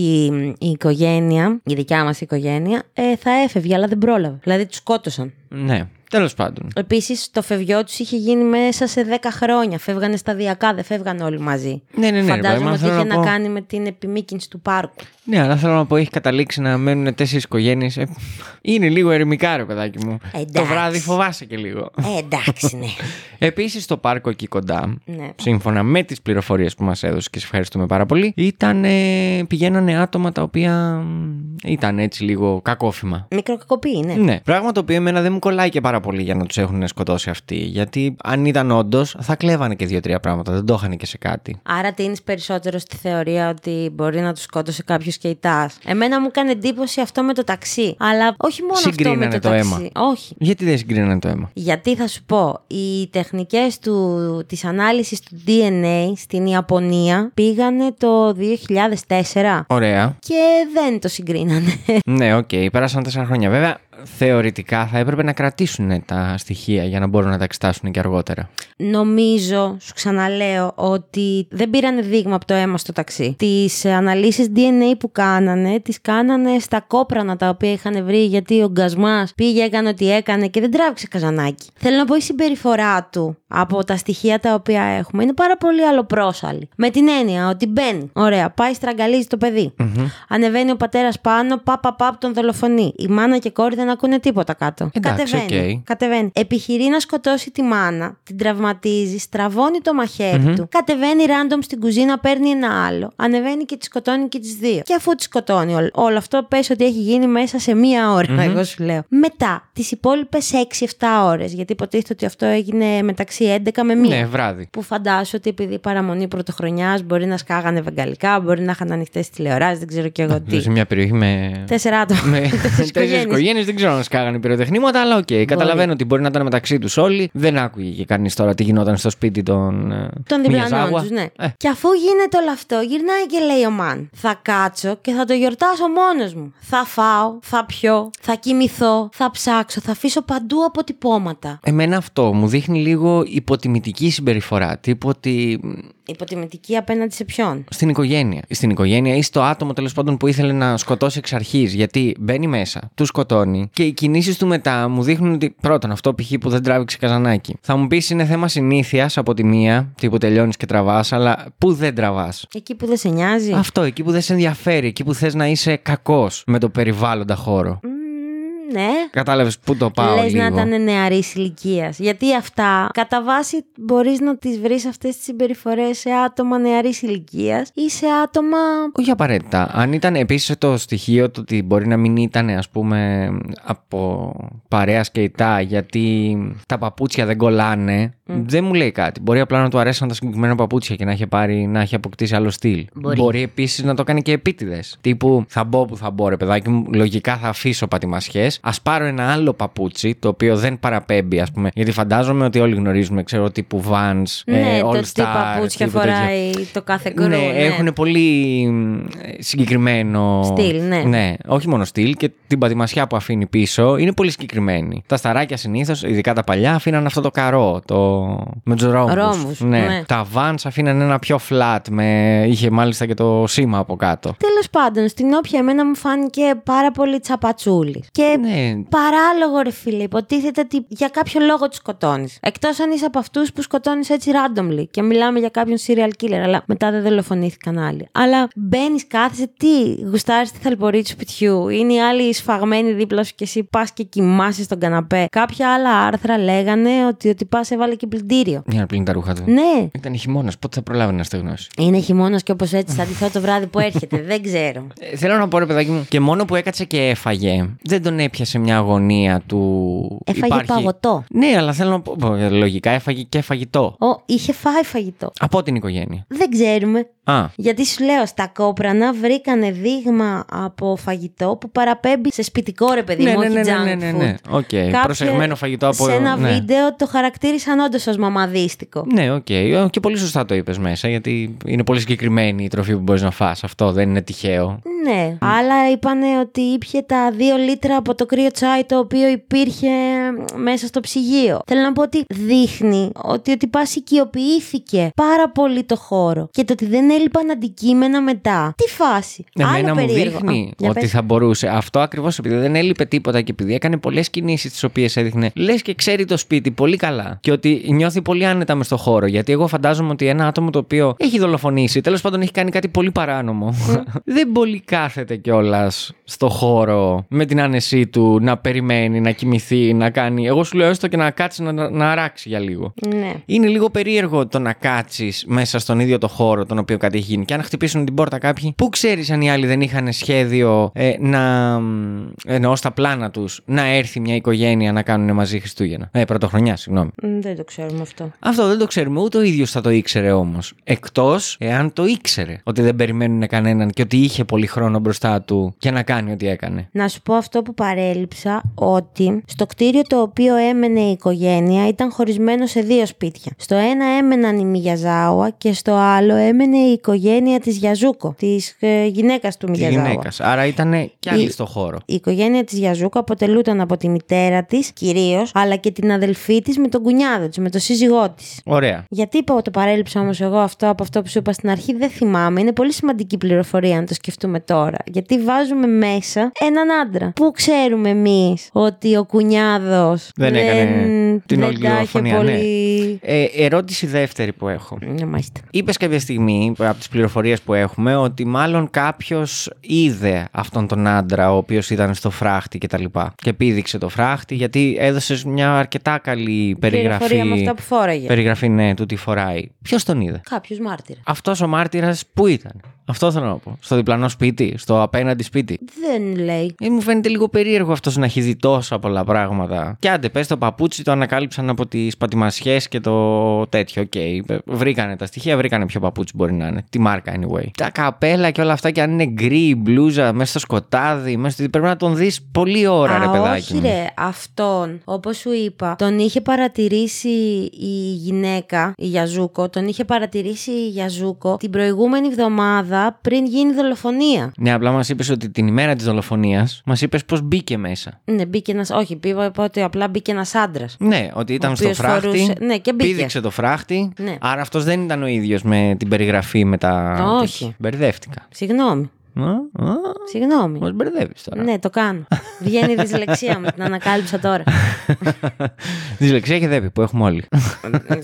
η οικογένεια, η δικιά μας οικογένεια, ε, θα έφευγε, αλλά δεν πρόλαβε. Δηλαδή, τους σκότωσαν. ναι, τέλος πάντων. Επίσης, το φευγιό τους είχε γίνει μέσα σε 10 χρόνια. Φεύγανε σταδιακά, δεν φεύγανε όλοι μαζί. Ναι, ναι, ναι, ρε Φαντάζομαι παιδί, ότι θέλω είχε να να, πω- κάνει με την επιμήκυνση του πάρκου. Ναι, αλλά θέλω να πω, έχεις καταλήξει να μένουν τέσσερις οικογένειες. είναι λίγο ερημικά, ρε παιδάκι μου. Εντάξει. Το βράδυ φοβάσαι και λίγο. Ε, εντάξει, ναι. Επίσης, στο πάρκο εκεί κοντά, Ναι. σύμφωνα με τις πληροφορίες που μας έδωσες και σε ευχαριστούμε πάρα πολύ, ήταν, ε, πηγαίνανε άτομα τα οποία μ, ήταν έτσι λίγο κακόφημα. Μικροκακοποιεί, ναι. Ναι. Πράγμα το οποίο εμένα δεν μου κολλάει και πάρα πολύ για να τους έχουν σκοτώσει αυτοί. Γιατί αν ήταν όντως, θα κλέβανε και δύο-τρία πράγματα. Δεν το είχαν και σε κάτι. Άρα τείνεις περισσότερο στη θεωρία ότι μπορεί να τους σκότωσε κάποιος κάποιος σκεϊτάς. Εμένα μου έκανε εντύπωση αυτό με το ταξί. Αλλά όχι μόνο αυτό με Συγκρίνανε το, το ταξί. αίμα. Όχι. Γιατί δεν συγκρίνανε το αίμα; Γιατί θα σου πω, οι τεχνικές του, της ανάλυσης του DNA στην Ιαπωνία βγήκανε το 2004 Ωραία. και δεν το συγκρίνανε. Ναι, οκ, πέρασαν τέσσερα χρόνια. Βέβαια, θεωρητικά θα έπρεπε να κρατήσουν τα στοιχεία για να μπορούν να τα εξετάσουν και αργότερα. Νομίζω, σου ξαναλέω, ότι δεν πήρανε δείγμα από το αίμα στο ταξί. Τις αναλύσεις DNA που κάνανε, τις κάνανε στα κόπρανα τα οποία είχαν βρει, γιατί ο γκασμάς πήγε, έκανε ό,τι έκανε και δεν τράβηξε καζανάκι. Θέλω να πω, η συμπεριφορά του από τα στοιχεία τα οποία έχουμε είναι πάρα πολύ αλλοπρόσαλλη. Με την έννοια ότι μπαίνει, ωραία, πάει, στραγγαλίζει το παιδί. Ανεβαίνει ο πατέρας πάνω, πα, πα, πα, τον δολοφονεί. Η μάνα και η κόρη δεν ακούνε τίποτα κάτω. Εντάξει, Κατεβαίνει. οκ. Κατεβαίνει. Επιχειρεί να σκοτώσει τη μάνα, την τραυματίζει, στραβώνει το μαχαίρι του, κατεβαίνει random στην κουζίνα, παίρνει ένα άλλο, ανεβαίνει και τη σκοτώνει και τις δύο. Και αφού τη σκοτώνει όλο, όλο αυτό, πες ότι έχει γίνει μέσα σε μία ώρα, εγώ σου λέω. Μετά, τις υπόλοιπες 6-7 ώρες, γιατί υποτίθεται ότι αυτό έγινε μεταξύ 11 με 1. Ναι, βράδυ. Που φαντάσου ότι επειδή παραμονή πρωτοχρονιάς μπορεί να σκάγανε βεγγαλικά, μπορεί να είχαν ανοιχτές τηλεοράσεις, δεν ξέρω και εγώ τι. Σε μια περιοχή με. Τέσσερα άτομα. με Τέσσερις τέσσερις οικογένειες. οικογένειες δεν ξέρω αν σκάγανε πυροτεχνήματα, αλλά οκ. Καταλαβαίνω ότι μπορεί να ήταν μεταξύ τους όλοι. Δεν άκουγε και κανείς τώρα τι γινόταν στο σπίτι των. ε, Των διπλανών Μιγιαζάουα. τους, ναι. Ε, Και αφού γίνεται όλο αυτό, γυρνάει και λέει ο man: Θα κάτσω και θα το γιορτάσω μόνος μου. Θα φάω, θα πιω, θα κοιμηθώ, θα ψάξω, θα αφήσω παντού αποτυπώματα. Εμένα αυτό μου δείχνει λίγο υποτιμητική συμπεριφορά. Τύπου ότι μ, Υποτιμητική απέναντι σε ποιον; στην οικογένεια. Στην οικογένεια ή στο άτομο τέλος πάντων που ήθελε να σκοτώσει εξ αρχής. Γιατί μπαίνει μέσα, του σκοτώνει και οι κινήσεις του μετά μου δείχνουν ότι πρώτον αυτό π.χ. που δεν τράβηξε καζανάκι. Θα μου πεις είναι θέμα συνήθειας από τη μία, τύπου τελειώνεις και τραβάς, αλλά πού δεν τραβάς; Εκεί που δεν σε νοιάζει; Αυτό, εκεί που δεν σε ενδιαφέρει, εκεί που θες να είσαι κακός με το περιβάλλοντα χώρο. Μμ, ναι. Κατάλαβες πού το πάω Λες λίγο. να ήταν νεαρής ηλικίας. Γιατί αυτά, κατά βάση, μπορείς να τις βρεις αυτές τις συμπεριφορές σε άτομα νεαρής ηλικίας ή σε άτομα. Όχι απαραίτητα. Αν ήταν επίσης το στοιχείο το ότι μπορεί να μην ήταν, ας πούμε, από παρέας σκεϊτά γιατί τα παπούτσια δεν κολλάνε, δεν μου λέει κάτι. Μπορεί απλά να του αρέσαν τα συγκεκριμένα παπούτσια και να έχει, πάρει, να έχει αποκτήσει άλλο στυλ. Μπορεί. επίσης να το κάνει και επίτηδες. Τύπου θα μπω που θα μπω, ρε παιδάκι μου, λογικά θα αφήσω πατημασιές. Α πάρω ένα άλλο παπούτσι, το οποίο δεν παραπέμπει, ας πούμε. Γιατί φαντάζομαι ότι όλοι γνωρίζουμε, ξέρω, τύπου Vans, ναι, ε, All το τι Star, παπούτσια τύπου τέτοια. φοράει το κάθε κρού. Ναι, έχουν πολύ μ, συγκεκριμένο Στυλ, ναι. όχι μόνο στυλ και την πατημασιά που αφήνει πίσω είναι πολύ συγκεκριμένη. Τα σταράκια συνήθως, ειδικά τα παλιά, αφήναν αυτό το καρό, το... με τους ρόμβου. Ρόμβους, ναι. ναι. Τα vans αφήναν ένα πιο flat, με... είχε μάλιστα και το σήμα από κάτω. Τέλος πάντων, στην όποια εμένα μου φάνηκε πάρα πολύ τσαπατσούλης. Και Ναι, παράλογο, ρε φίλε, υποτίθεται ότι για κάποιο λόγο τους σκοτώνεις. Εκτός αν είσαι από αυτούς που σκοτώνεις έτσι randomly και μιλάμε για κάποιον serial killer, αλλά μετά δεν δολοφονήθηκαν άλλοι. Αλλά μπαίνεις, κάθεσαι, τι, γουστάρεις τη θαλπορή του σπιτιού. Είναι οι άλλοι σφαγμένοι δίπλα σου και εσύ πας και κοιμάσαι στον καναπέ. Κάποια άλλα άρθρα λέγανε ότι ο τυπάς έβαλε και πλυντήριο. για να πλύνει τα ρούχα του. Ναι, Ήταν χειμώνας, πότε θα προλάβει να στεγνώσει; είναι χειμώνας και όπως έτσι θα ντυθώ το βράδυ που έρχεται. δεν ξέρω. Ε, θέλω να πω ρε παιδάκι μου, και μόνο που έκατσε και έφαγε, δεν τον έπιασε μια αγωνία του. Έφαγε παγωτό. Ναι, αλλά θέλω να πω. πω, Λογικά έφαγε και φαγητό. Ο, είχε φάει φαγητό. Από την οικογένεια. Δεν ξέρουμε. Α, Γιατί σου λέω, στα κόπρανα βρήκανε δείγμα από φαγητό που παραπέμπει σε σπιτικό ρε παιδί ναι, μου, ναι, όχι ναι, junk ναι, ναι, food. ναι. Οκ. Κάποια- Προσεγμένο φαγητό από. Σε ένα ναι. βίντεο το χαρακτήρισαν όντως ως μαμαδίστικο. Ναι, οκ. Και πολύ σωστά το είπες μέσα, γιατί είναι πολύ συγκεκριμένη η τροφή που μπορείς να φας. Αυτό δεν είναι τυχαίο. Ναι. Άλλα είπανε ότι ήπιε τα δύο λίτρα από το κρύο τσάι το οποίο υπήρχε μέσα στο ψυγείο. Θέλω να πω ότι δείχνει ότι ο τυπάς οικειοποιήθηκε πάρα πολύ το χώρο και το ότι δεν έλειπαν αντικείμενα μετά. Τι φάση. Εμένα Άλλο μου περίεργο. δείχνει Α, για ότι πες. θα μπορούσε. Αυτό ακριβώς επειδή δεν έλειπε τίποτα και επειδή έκανε πολλές κινήσεις τις οποίες έδειχνε. Λες και ξέρει το σπίτι πολύ καλά. Και ότι νιώθει πολύ άνετα μες στο χώρο. Γιατί εγώ φαντάζομαι ότι ένα άτομο το οποίο έχει δολοφονήσει, τέλος πάντων έχει κάνει κάτι πολύ παράνομο, δεν πολύ κάθεται κιόλας στο χώρο με την άνεσή του να περιμένει, να κοιμηθεί, να κάνει. Εγώ σου λέω έστω και να κάτσει να, να αράξει για λίγο. Ναι. Είναι λίγο περίεργο το να κάτσεις μέσα στον ίδιο το χώρο τον οποίο κάτι έχει γίνει. Και αν χτυπήσουν την πόρτα κάποιοι, πού ξέρεις αν οι άλλοι δεν είχαν σχέδιο ε, να. εννοώ στα πλάνα τους να έρθει μια οικογένεια να κάνουν μαζί Χριστούγεννα. Ε, πρωτοχρονιά, συγγνώμη. Μ, Δεν το ξέρουμε αυτό. Αυτό δεν το ξέρουμε, ούτε ο ίδιος θα το ήξερε όμως. Εκτός εάν το ήξερε ότι δεν περιμένουν κανέναν και ότι είχε πολύ χρόνο μπροστά του για να κάνει ό,τι έκανε. Να σου πω αυτό που παρέλειψα, ότι στο κτίριο το οποίο έμενε η οικογένεια ήταν χωρισμένο σε δύο σπίτια. Στο ένα έμεναν οι Μιγιαζάουα και στο άλλο έμενε η οικογένεια της Γιαζούκο, της ε, γυναίκας του Της Μιγιαζάουα. γυναίκας. Άρα ήταν κι άλλοι Η- στο χώρο. Η οικογένεια της Γιαζούκο αποτελούταν από τη μητέρα της κυρίως, αλλά και την αδελφή της με τον κουνιάδο της, με τον σύζυγό της. Ωραία. Γιατί είπα ότι το παρέλειψα όμως εγώ αυτό από αυτό που σου είπα στην αρχή, δεν θυμάμαι. Είναι πολύ σημαντική πληροφορία αν το σκεφτούμε τώρα. Γιατί βάζουμε μέσα έναν άντρα. Πού ξέρουμε εμείς ότι ο κουνιάδος Δεν έκανε την δεν όλη τα είχε δολοφονία, πολύ. Ε, ερώτηση δεύτερη που έχω. Ναι, μάλιστα. Είπες κάποια στιγμή από τις πληροφορίες που έχουμε ότι μάλλον κάποιος είδε αυτόν τον άντρα ο οποίος ήταν στο φράχτη και τα λοιπά. Και πήδηξε το φράχτη γιατί έδωσε μια αρκετά καλή περιγραφή. Πληροφορία με αυτά που φόραγε. Περιγραφή, ναι, του τι φοράει. Ποιος τον είδε; Κάποιος μάρτυρας. Αυτός ο μάρτυρας που ήταν; Αυτό θέλω να πω. Στο διπλανό σπίτι, στο απέναντι σπίτι. Δεν λέει. Ε, μου φαίνεται λίγο περίεργο αυτός να έχει δει τόσα πολλά πράγματα. Και άντε, πες το παπούτσι το ανακάλυψαν από τις πατημασιές και το τέτοιο. Οκ. Ε, Βρήκανε τα στοιχεία, βρήκανε ποιο παπούτσι μπορεί να είναι. Τι μάρκα, anyway. Τα καπέλα και όλα αυτά, και αν είναι γκρι, η μπλούζα, μέσα στο σκοτάδι, μέσα στο... πρέπει να τον δεις πολλή ώρα, ρε Α, παιδάκι. όχι μου. ρε, αυτόν, όπως σου είπα, τον είχε παρατηρήσει η γυναίκα, η Γιαζούκο, τον είχε παρατηρήσει η Γιαζούκο την προηγούμενη εβδομάδα πριν γίνει δολοφονία. Ναι, απλά μας είπες ότι την ημέρα της δολοφονίας μας είπες πώς μπήκε μέσα. Ναι, μπήκε ένας, όχι, είπα, είπα ότι απλά μπήκε ένας άντρας. Ναι, ότι ήταν Ο στο οποίος φράχτη. φορούσε- ναι, και μπήκε. Πήδηξε το φράχτη. Ναι. Άρα αυτός δεν ήταν ο ίδιος με την περιγραφή με τα. Όχι. τέτοια. Μπερδεύτηκα. Συγγνώμη, Α, α, συγγνώμη. Μας μπερδεύεις τώρα. Ναι, το κάνω. Βγαίνει η δυσλεξία μου, την ανακάλυψα τώρα. Δυσλεξία και ΔΕΠΥ που έχουμε όλοι.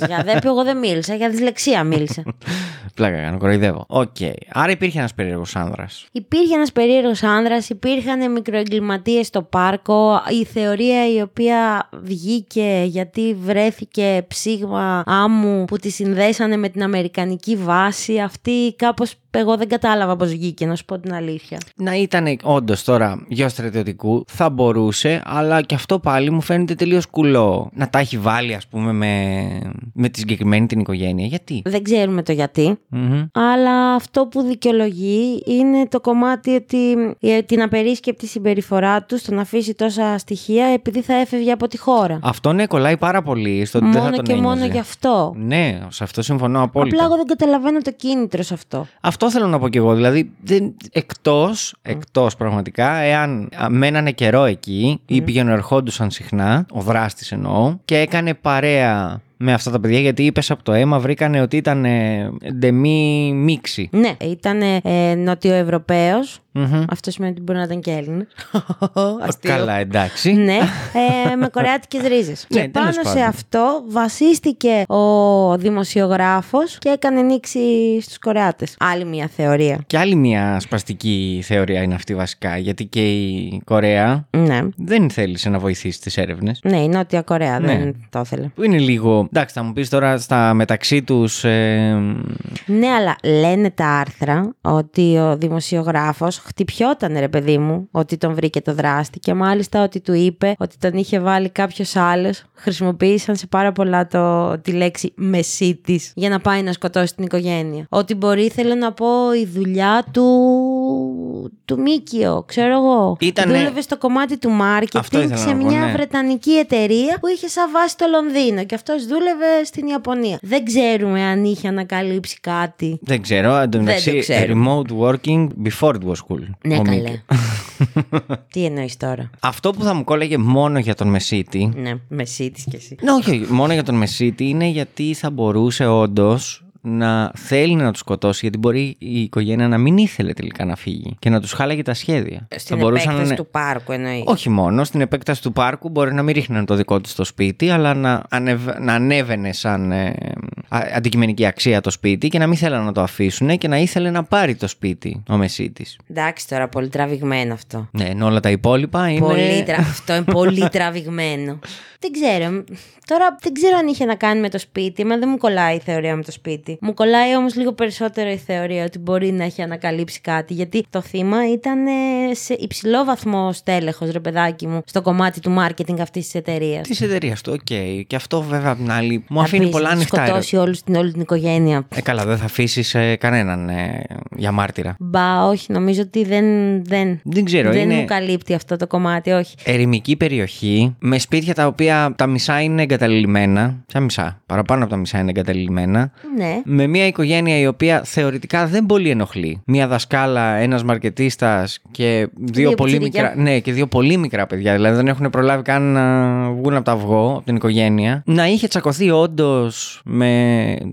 για ΔΕΠΥ εγώ δεν μίλησα, για δυσλεξία μίλησα. Πλάκα κάνω, κοροϊδεύω. Οκ. Άρα υπήρχε ένας περίεργος άνδρας. Υπήρχε ένας περίεργος άνδρας, υπήρχαν μικροεγκληματίες στο πάρκο. Η θεωρία η οποία βγήκε γιατί βρέθηκε ψήγμα άμμου που τη συνδέσανε με την Αμερικανική βάση. Αυτή κάπως εγώ δεν κατάλαβα πώς βγήκε, να σου πω την αλήθεια. Να ήταν όντως τώρα γιος στρατιωτικού, θα μπορούσε, αλλά και αυτό πάλι μου φαίνεται τελείως κουλό. Να τα έχει βάλει, ας πούμε, με, με τη συγκεκριμένη την οικογένεια. Γιατί; Δεν ξέρουμε το γιατί. Μμμ. Αλλά αυτό που δικαιολογεί είναι το κομμάτι ότι ε, την απερίσκεπτη συμπεριφορά του στο να αφήσει τόσα στοιχεία επειδή θα έφευγε από τη χώρα. Αυτό ναι, κολλάει πάρα πολύ στο ότι δεν θα μόνο τον και μόνο ένοιαζε. γι' αυτό. Ναι, σε αυτό συμφωνώ απόλυτα. Απλά εγώ δεν καταλαβαίνω το κίνητρο σε αυτό. Αυτό θέλω να πω κι εγώ. Δηλαδή, δεν, εκτός, εκτός πραγματικά, εάν α, μένανε καιρό εκεί ή πηγαίνουν ερχόντουσαν συχνά, ο δράστης εννοώ, και έκανε παρέα με αυτά τα παιδιά, γιατί είπες από το αίμα, βρήκανε ότι ήταν ε, ντεμή μίξη. Ναι, ήταν ε, Νοτιοευρωπαίος. Μμμ. Αυτό σημαίνει ότι μπορεί να ήταν και Έλληνα. Αστείο. Καλά, εντάξει. Ναι, ε, με κορεάτικες ρίζες. Ναι, και τέλος πάνω σε πάντων. αυτό βασίστηκε ο δημοσιογράφος και έκανε νήξη στους Κορεάτες. Άλλη μια θεωρία. Και άλλη μια σπαστική θεωρία είναι αυτή βασικά, γιατί και η Κορέα Ναι. δεν θέλησε να βοηθήσει τις έρευνες. Ναι, η Νότια Κορέα Ναι. δεν το ήθελε. Που είναι λίγο. Εντάξει, θα μου πεις τώρα στα μεταξύ τους. Ε, Ναι, αλλά λένε τα άρθρα ότι ο δημοσιογράφος χτυπιόταν ρε παιδί μου ότι τον βρήκε το δράστη και μάλιστα ότι του είπε ότι τον είχε βάλει κάποιος άλλος. Χρησιμοποίησαν σε πάρα πολλά το, τη λέξη μεσίτης για να πάει να σκοτώσει την οικογένεια. Ότι μπορεί, θέλω να πω, η δουλειά του του Μίκιο, ξέρω εγώ. Ήτανε- Δούλευε στο κομμάτι του Αυτό marketing ήθελα σε να πω, μια ναι. βρετανική εταιρεία που είχε σαν βάση το Λονδίνο και αυτός δούλευε στην Ιαπωνία. Δεν ξέρουμε αν είχε ανακαλύψει κάτι. δεν ξέρω. Εν τω Δεν μεταξύ, το ξέρω. remote working before it was cool. Ναι, Ο καλέ. Μίκη. Τι εννοείς τώρα; Αυτό που θα μου κόλλαγε μόνο για τον Μεσίτη. Ναι, μεσίτης κι εσύ. Ναι, όχι, μόνο για τον Μεσίτη είναι γιατί θα μπορούσε όντως να θέλει να τους σκοτώσει, γιατί μπορεί η οικογένεια να μην ήθελε τελικά να φύγει και να τους χάλαγε τα σχέδια. Στην θα μπορούσαν επέκταση να- του πάρκου εννοείς. Όχι μόνο, στην επέκταση του πάρκου μπορεί να μην ρίχναν το δικό τους στο σπίτι, αλλά να, ανεβ... να ανέβαινε σαν ε, α, αντικειμενική αξία το σπίτι και να μην θέλανε να το αφήσουν και να ήθελε να πάρει το σπίτι ο Μεσίτης. Εντάξει τώρα, πολύ τραβηγμένο αυτό. Ναι, ενώ όλα τα υπόλοιπα είναι. Πολύ τρα... Αυτό είναι πολύ τραβηγμένο. Δεν ξέρω. Τώρα δεν ξέρω αν είχε να κάνει με το σπίτι. Μα δεν μου κολλάει η θεωρία με το σπίτι. Μου κολλάει όμως λίγο περισσότερο η θεωρία ότι μπορεί να έχει ανακαλύψει κάτι. Γιατί το θύμα ήταν ε, σε υψηλό βαθμό στέλεχος, ρε παιδάκι μου, στο κομμάτι του marketing αυτής της εταιρείας. Της εταιρείας του, οκ. Και αυτό βέβαια απ' την άλλη μου αφήνει πολλά Να ανοιχτά. Σκοτώσει όλους, την, όλη την οικογένεια. Ε, καλά, δεν θα αφήσεις κανέναν ε, για μάρτυρα. Μπα, όχι, νομίζω ότι δεν. Δεν, Δεν ξέρω, δεν είναι- μου καλύπτει αυτό το κομμάτι, όχι. Ερημική περιοχή με σπίτια τα οποία τα μισά είναι εγκαταλειμμένα. Ποια μισά, παραπάνω από τα μισά είναι εγκαταλειμμένα. Ναι. Με μια οικογένεια η οποία θεωρητικά δεν πολύ ενοχλεί. Μια δασκάλα, ένας μαρκετίστας και δύο, Δύο πολύ πιτσιρίκια. μικρά. Ναι, και δύο πολύ μικρά παιδιά. Δηλαδή δεν έχουν προλάβει καν να βγουν από τα αυγό, από την οικογένεια. Να είχε τσακωθεί όντως με,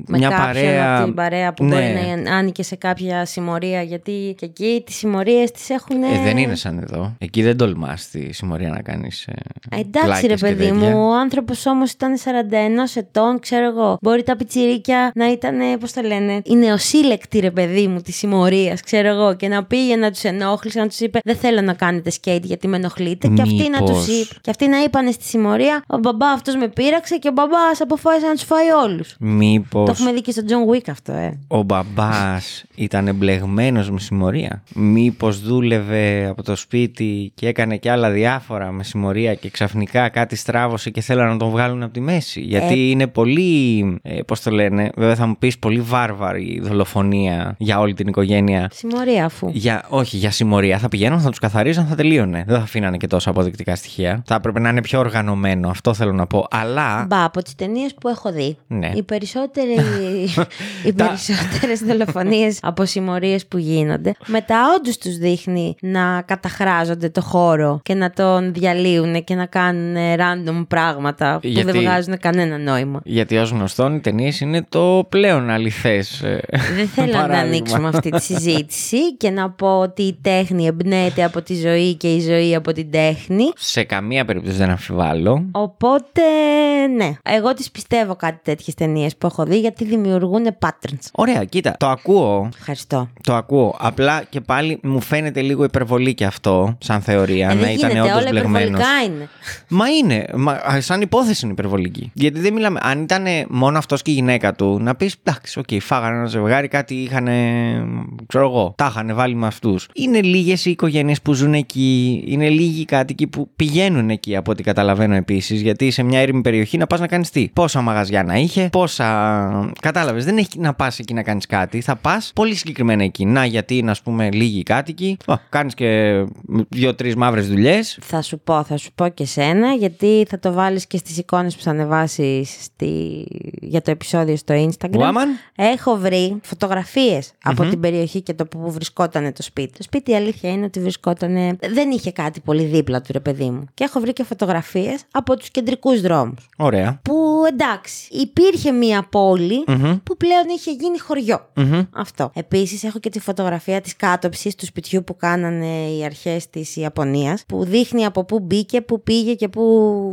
Με μια κάποιον παρέα. από την παρέα που Ναι. μπορεί να άνοικε σε κάποια συμμορία. Γιατί και εκεί τις συμμορίες τις έχουν. Ε, δεν είναι σαν εδώ. Εκεί δεν τολμάς τη συμμορία να κάνεις. Ε, Εντάξει, ρε παιδί μου, ο άνθρωπος όμως ήταν 41 ετών, ξέρω εγώ. Μπορεί τα πιτσιρίκια να ήταν, πώς το λένε, η νεοσύλλεκτη, ρε παιδί μου, της συμμορίας, ξέρω εγώ. Και να πήγε να τους ενόχλησε, να τους είπε: Δεν θέλω να κάνετε skate γιατί με ενοχλείτε. Και αυτοί να τους Μήπως- είπε. Και αυτοί να είπαν στη συμμορία: Ο μπαμπά αυτός με πείραξε και ο μπαμπάς αποφάσισε να τους φάει όλους. Μήπω Το έχουμε δει και στο John Wick αυτό, ε. ο μπαμπάς ήταν εμπλεγμένο με συμμορία. Μήπως δούλευε από το σπίτι και έκανε και άλλα διάφορα με συμμορία και ξαφνικά κάτι στράβωσε και θέλανε να τον βγάλουν από τη μέση. Γιατί είναι πολύ. Ε, Πώς το λένε, βέβαια θα μου πεις πολύ βάρβαρη δολοφονία για όλη την οικογένεια. Συμμορία αφού. Για, όχι, για συμμορία. Θα πηγαίνουν, θα τους καθαρίζαν, θα τελείωνε. Δεν θα αφήνανε και τόσα αποδεικτικά στοιχεία. Θα έπρεπε να είναι πιο οργανωμένο, αυτό θέλω να πω. Αλλά. Μπα, από τις ταινίες που έχω δει, Ναι. οι, περισσότεροι, οι Τα- περισσότερες δολοφονίες από συμμορίες που γίνονται, μετά όντως τους δείχνει να καταχράζονται το χώρο και να τον διαλύουν και να κάνουν random πράγματα που Γιατί- δεν βγάζουν κανένα νόημα. Γιατί ως γνωστόν οι ταινίες είναι το πλέον αληθές. Δεν θέλω να ανοίξουμε αυτή τη συζήτηση και να πω ότι η τέχνη εμπνέεται από τη ζωή και η ζωή από την τέχνη. Σε καμία περίπτωση δεν αμφιβάλλω. Οπότε, ναι. Εγώ τις πιστεύω κάτι τέτοιες ταινίες που έχω δει γιατί δημιουργούν patterns. Ωραία, κοίτα, το ακούω. Ευχαριστώ. Το ακούω. Απλά και πάλι μου φαίνεται λίγο υπερβολή και αυτό, σαν θεωρία, Ε, να δεν ήταν γίνεται, όντως όλα μπλεγμένος. υπερβολικά είναι. Μα είναι. Μα, α, σαν υπόθεση είναι υπερβολική. Γιατί δεν μιλάμε. Αν ήταν μόνο αυτός και η γυναίκα του, να πεις εντάξει, οκ, φάγανε ένα ζευγάρι, κάτι είχαν. ξέρω εγώ, τα είχαν βάλει με αυτούς. Είναι λίγες οι οικογένειες που ζουν εκεί. Είναι λίγοι οι κάτοικοι που πηγαίνουν εκεί, από ό,τι καταλαβαίνω επίσης. Γιατί σε μια έρημη περιοχή να πας να κάνεις τι; Πόσα μαγαζιά να είχε, πόσα. Κατάλαβες, δεν έχει να πας εκεί να κάνεις κάτι. Θα πας πολύ συγκεκριμένα εκεί. Να, γιατί είναι, ας πούμε, λίγοι οι κάτοικοι. Κάνεις και δύο-τρεις μαύρες δουλειές. Θα σου πω, θα σου πω και σένα, γιατί θα το βάλεις και στις εικόνες που θα ανεβάσεις στη... για το επεισόδιο στο Instagram. Woman. Έχω βρει φωτογραφίες από την περιοχή και το που βρισκόταν το σπίτι. Το σπίτι η αλήθεια είναι ότι βρισκόταν. Δεν είχε κάτι πολύ δίπλα του, ρε παιδί μου. Και έχω βρει και φωτογραφίες από τους κεντρικούς δρόμους. Ωραία. Που εντάξει, υπήρχε μία πόλη που πλέον είχε γίνει χωριό Αυτό. Επίσης, έχω και τη φωτογραφία της κάτωψης του σπιτιού που κάνανε οι αρχές της Ιαπωνίας, που δείχνει από πού μπήκε, πού πήγε και πού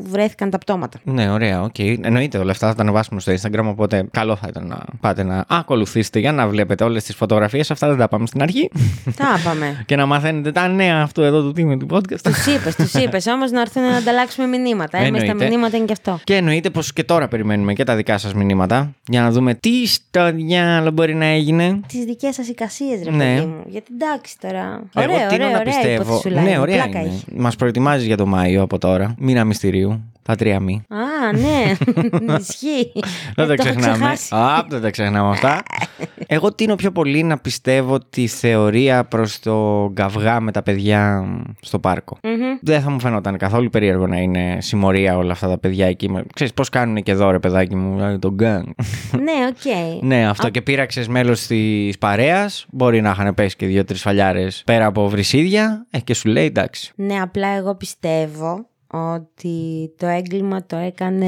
βρέθηκαν τα πτώματα. Ναι, ωραία, οκ. Εννοείται όλα αυτά θα τα ανεβάσουμε στο Instagram, οπότε καλό θα ήταν να πάτε να ακολουθήσετε για να βλέπετε όλες τις φωτογραφίες. Αυτά δεν τα πάμε στην αρχή. Τα είπαμε. και να μαθαίνετε τα νέα αυτού εδώ του team του podcast. τους είπες, τους είπες όμως να έρθουν να ανταλλάξουμε μηνύματα. Εμείς τα Εννοείται. μηνύματα είναι και αυτό. Και εννοείται πως και τώρα περιμένουμε και τα δικά σας μηνύματα για να δούμε τι στο διάλογο μπορεί να έγινε. Τις δικές σας εικασίες, ρε Ναι. παιδί μου. Γιατί εντάξει τώρα. Εγώ Ωραία, τίνω ωραία, να ωραία. πιστεύω. υποθεσούλα Ναι, είναι. ωραία Πλάκα είναι. έχεις. Μας προετοιμάζεις για το Μάιο από τώρα. Μήνα μυστηρίου. Τα τρία μη. Α, ναι. Ισχύει. Δεν τα Ε, το έχω ξεχνάμε. ξεχάσει. Α, δεν τα ξεχνάμε αυτά. Εγώ τίνω πιο πολύ να πιστεύω τη θεωρία προς το καυγά με τα παιδιά στο πάρκο. Μμμ. Δεν θα μου φαινόταν καθόλου περίεργο να είναι συμμορία όλα αυτά τα παιδιά εκεί. Με- Ξέρεις πώς κάνουν και εδώ ρε παιδάκι μου, ε, το γκάγκ. Ναι, οκ. ναι, αυτό και πείραξες μέλος της παρέας. Μπορεί να είχαν πέσει και δύο-τρεις σφαλιάρες πέρα από βρισίδια. Ε, και σου λέει εντάξει. Ναι, απλά εγώ πιστεύω ότι το έγκλημα το έκανε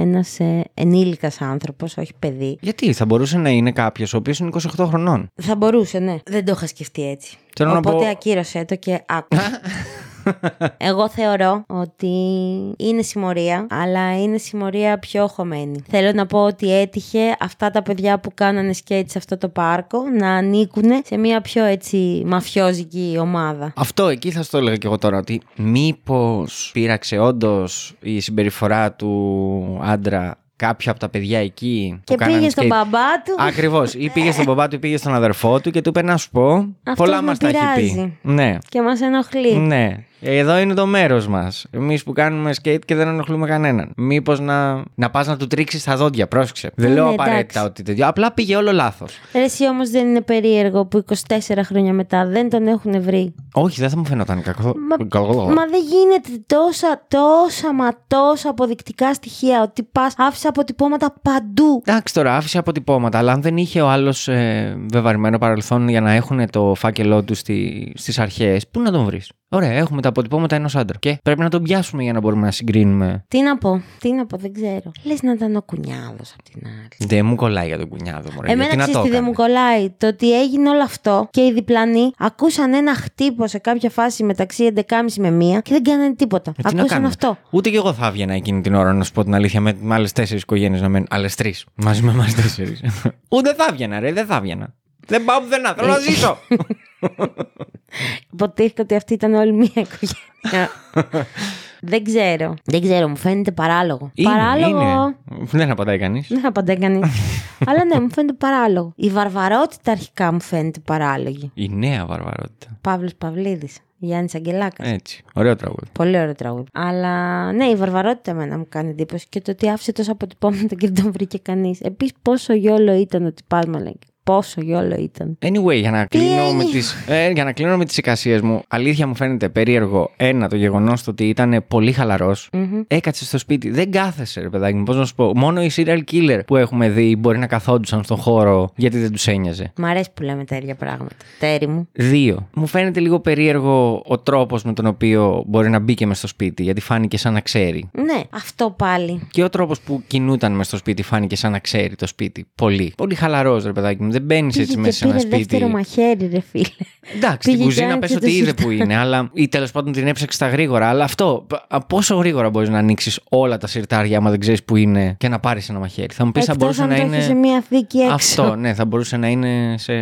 ένας ε, ενήλικας άνθρωπος, όχι παιδί. Γιατί θα μπορούσε να είναι κάποιος ο οποίος είναι 28 χρονών; Θα μπορούσε, ναι. Δεν το είχα σκεφτεί έτσι. Θέλω να Οπότε πω- ακύρωσέ το και άκουσα. Εγώ θεωρώ ότι είναι συμμορία, αλλά είναι συμμορία πιο χωμένη. Θέλω να πω ότι έτυχε αυτά τα παιδιά που κάνανε σκέιτ σε αυτό το πάρκο να ανήκουν σε μια πιο έτσι μαφιόζικη ομάδα. Αυτό εκεί θα στο έλεγα και εγώ τώρα. Ότι μήπως πείραξε όντως η συμπεριφορά του άντρα κάποια από τα παιδιά εκεί Και που κάνανε πήγε στον skate. μπαμπά του. Ακριβώς. Ή πήγε στον μπαμπά του ή πήγε στον αδερφό του και του είπε να σου πω. πολλά με μα τα έχει πειράζει. πει. Ναι. Και μας ενοχλεί. Ναι. Εδώ είναι το μέρος μας. Εμείς που κάνουμε skate και δεν ενοχλούμε κανέναν. Μήπως να, να πας να του τρίξεις τα δόντια, πρόσεξε. Δεν Ναι, λέω εντάξει. απαραίτητα ότι τέτοιο. Απλά πήγε όλο λάθος. Ρε, Εσύ όμως δεν είναι περίεργο που 24 χρόνια μετά δεν τον έχουν βρει; Όχι, δεν θα μου φαίνονταν κακό. Μα, μα δεν γίνεται τόσα, τόσα, μα τόσα αποδεικτικά στοιχεία ότι πας άφησες αποτυπώματα παντού. Εντάξει τώρα, άφησες αποτυπώματα, αλλά αν δεν είχε ο άλλος ε, βεβαρημένο παρελθόν για να έχουν το φάκελό του στη, στις αρχές, πού να τον βρεις; Ωραία, έχουμε τα αποτυπώματα ενός άντρα. Και πρέπει να τον πιάσουμε για να μπορούμε να συγκρίνουμε. Τι να πω, τι να πω, δεν ξέρω. Λες να ήταν ο κουνιάδος απ' την άλλη. Δεν μου κολλάει για τον κουνιάδο, μωρέ. Εμένα γιατί να ξέρεις το τι δεν έκανε. μου κολλάει; Το ότι έγινε όλο αυτό και οι διπλανοί ακούσαν ένα χτύπο σε κάποια φάση μεταξύ 11.30 με 1 και δεν κάνανε τίποτα. Ε, τι να ακούσαν κάνουμε; αυτό. Ούτε και εγώ θα έβγαινα εκείνη την ώρα, να σου πω την αλήθεια, με, με άλλες τέσσερις οικογένειες να μένουν. Άλλες τρεις. Μαζί με εμάς τέσσερις. Ούτε θα έβγαινα, ρε, δεν θα έβγαινα. Δεν πάω πουθενά, θέλω να ζήσω. Υποτίθεται ότι αυτή ήταν όλη μία οικογένεια. δεν ξέρω. Δεν ξέρω, μου φαίνεται παράλογο. Είναι, παράλογο. είναι. Δεν απαντάει κανείς. Δεν απαντάει κανείς. Αλλά ναι, μου φαίνεται παράλογο. Η βαρβαρότητα αρχικά μου φαίνεται παράλογη. Η νέα βαρβαρότητα. Παύλος Παυλίδης. Γιάννης Αγγελάκας. Έτσι. Ωραίο τραγούδι. Πολύ ωραίο τραγούδι. Αλλά ναι, η βαρβαρότητα εμένα μου κάνει εντύπωση και το ότι άφησε τόσα αποτυπώματα και δεν τον βρήκε κανείς. Επίσης, πόσο γιόλο ήταν ότι πάσμα λέει. Πόσο γιόλο ήταν. Anyway, για να Τι κλείνω με έγινε; τις, ε, για να κλείνω με τις εικασίες μου, αλήθεια μου φαίνεται περίεργο. Ένα, το γεγονός το ότι ήταν πολύ χαλαρός. Μμμ. Έκατσε στο σπίτι. Δεν κάθεσε, ρε παιδάκι μου. Πώς να σου πω. Μόνο οι serial killer που έχουμε δει μπορεί να καθόντουσαν στον χώρο γιατί δεν τους ένοιαζε. Μ' αρέσει που λέμε τα ίδια πράγματα. Τέρι μου. Δύο. Μου φαίνεται λίγο περίεργο ο τρόπος με τον οποίο μπορεί να μπήκε μες στο σπίτι, γιατί φάνηκε σαν να ξέρει. Ναι, αυτό πάλι. Και ο τρόπος που κινούταν μες στο σπίτι φάνηκε σαν να ξέρει το σπίτι. Πολύ. Πολύ χαλαρός, ρε παιδάκι μου. Δεν μπαίνεις Πήγε έτσι και μέσα σε ένα πήρε σπίτι. δεύτερο μαχαίρι, ρε φίλε. Εντάξει, Πήγε στην και κουζίνα άνοιξε πες το ότι είδε σιρτάρι. που είναι, αλλά ή τέλος πάντων την έψαξε στα γρήγορα. Αλλά αυτό, π- πόσο γρήγορα μπορείς να ανοίξεις όλα τα σιρτάρια άμα δεν ξέρεις που είναι και να πάρεις ένα μαχαίρι. Θα μου πεις, θα Εκτός μπορούσε αν να το είναι. έχεις σε μια θήκη έξω. Αυτό, ναι, θα μπορούσε να είναι σε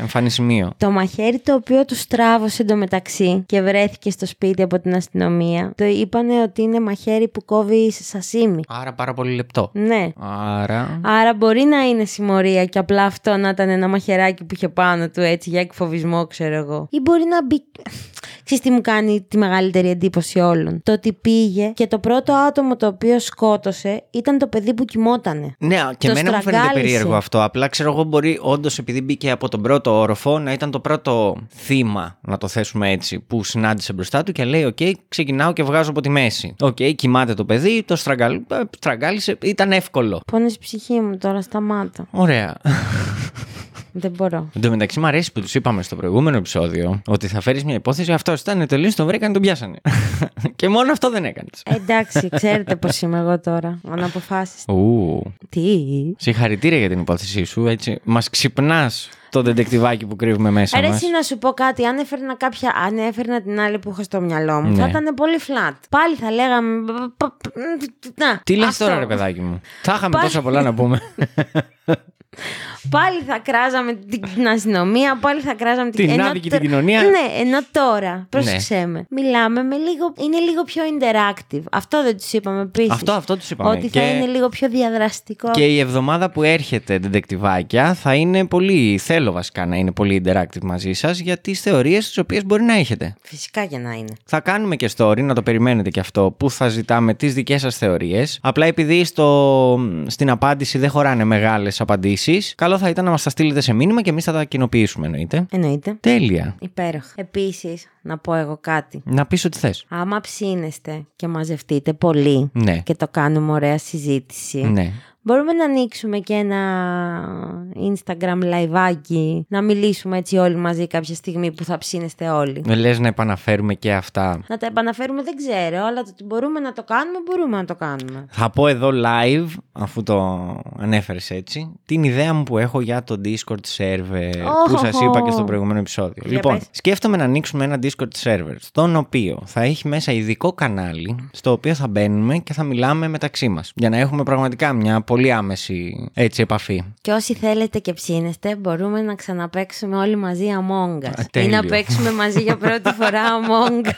εμφανή σημείο. Το μαχαίρι το οποίο τους στράβωσε εντωμεταξύ και βρέθηκε στο σπίτι από την αστυνομία, το είπανε ότι είναι μαχαίρι που κόβει σασίμι. Άρα πάρα πολύ λεπτό. Ναι. Άρα. Άρα μπορεί να είναι συμμορία και απλά αυτό να ήταν ένα μαχαιράκι που είχε πάνω του έτσι για εκφοβισμό, ξέρω εγώ. Ή μπορεί να μπει. Ξέρεις τι μου κάνει τη μεγαλύτερη εντύπωση όλων. Το ότι πήγε και το πρώτο άτομο το οποίο σκότωσε ήταν το παιδί που κοιμότανε. Ναι, και Το εμένα μου φαίνεται στραγγάλισε. περίεργο αυτό. Απλά ξέρω εγώ μπορεί όντως επειδή μπήκε από τον πρώτο όροφο να ήταν το πρώτο θύμα, να το θέσουμε έτσι, που συνάντησε μπροστά του και λέει: Οκ, ξεκινάω και βγάζω από τη μέση. Οκ, κοιμάται το παιδί, το στραγγάλ... ε, στραγγάλισε, ήταν εύκολο. Πόνεσε η ψυχή μου τώρα, σταμάτα. Ωραία. Δεν μπορώ. Εν τω μεταξύ, μου αρέσει που τους είπαμε στο προηγούμενο επεισόδιο ότι θα φέρεις μια υπόθεση. Αυτό ήταν τελείωσε, τον βρήκαν, τον πιάσανε. και μόνο αυτό δεν έκανες. Ε, Εντάξει, ξέρετε πώς είμαι εγώ τώρα. Αναποφάσιστα. Ου. Τι; Συγχαρητήρια για την υπόθεσή σου. Έτσι. Μας ξυπνάς το δεντεκτιβάκι που κρύβουμε μέσα μας. Αρέσει να σου πω κάτι. Αν έφερνα κάποια. Αν έφερνα την άλλη που είχα στο μυαλό μου, Ναι. θα ήταν πολύ flat. Πάλι θα λέγαμε. Να, Τι λες αυτό. τώρα, ρε παιδάκι μου. Θα είχαμε Πάλι- τόσα πολλά να πούμε. Πάλι θα κράζαμε την αστυνομία, πάλι θα κράζαμε Την ενώ άδικη τ- την κοινωνία. Ναι, ενώ τώρα, πρόσεξέ με, μιλάμε με λίγο, είναι λίγο πιο interactive. Αυτό δεν τους είπαμε επίσης. Αυτό, αυτό τους είπαμε. Ότι θα Και- είναι λίγο πιο διαδραστικό. Και η εβδομάδα που έρχεται, δεντεκτιβάκια, θα είναι πολύ. Θέλω βασικά να είναι πολύ interactive μαζί σας για τις θεωρίες τις οποίες μπορεί να έχετε. Φυσικά για να είναι. Θα κάνουμε και story, να το περιμένετε και αυτό, που θα ζητάμε τις δικές σας θεωρίες. Απλά επειδή στο, στην απάντηση δεν χωράνε μεγάλες απαντήσεις, καλό θα ήταν να μας τα στείλετε σε μήνυμα και εμείς θα τα κοινοποιήσουμε εννοείται. Εννοείται. Τέλεια. Υπέροχα. Επίσης, να πω εγώ κάτι. Να πεις ό,τι θες. Άμα ψήνεστε και μαζευτείτε πολύ Ναι. και το κάνουμε ωραία συζήτηση, Ναι. Μπορούμε να ανοίξουμε και ένα Instagram liveάκι, να μιλήσουμε έτσι όλοι μαζί κάποια στιγμή που θα ψήνεστε όλοι. Λες να επαναφέρουμε και αυτά. Να τα επαναφέρουμε δεν ξέρω, αλλά το ότι μπορούμε να το κάνουμε, μπορούμε να το κάνουμε. Θα πω εδώ live, αφού το ανέφερες έτσι, την ιδέα μου που έχω για το Discord server που σας είπα και στο προηγούμενο επεισόδιο. Για λοιπόν, πες. σκέφτομαι να ανοίξουμε ένα Discord server, στον οποίο θα έχει μέσα ειδικό κανάλι, στο οποίο θα μπαίνουμε και θα μιλάμε μεταξύ μας, για να έχουμε πραγματικά μια πολύ άμεση έτσι επαφή. Και όσοι θέλετε και ψήνεστε, μπορούμε να ξαναπαίξουμε όλοι μαζί Among Us. Α, Ή τέλειο. να παίξουμε μαζί για πρώτη φορά Among Us.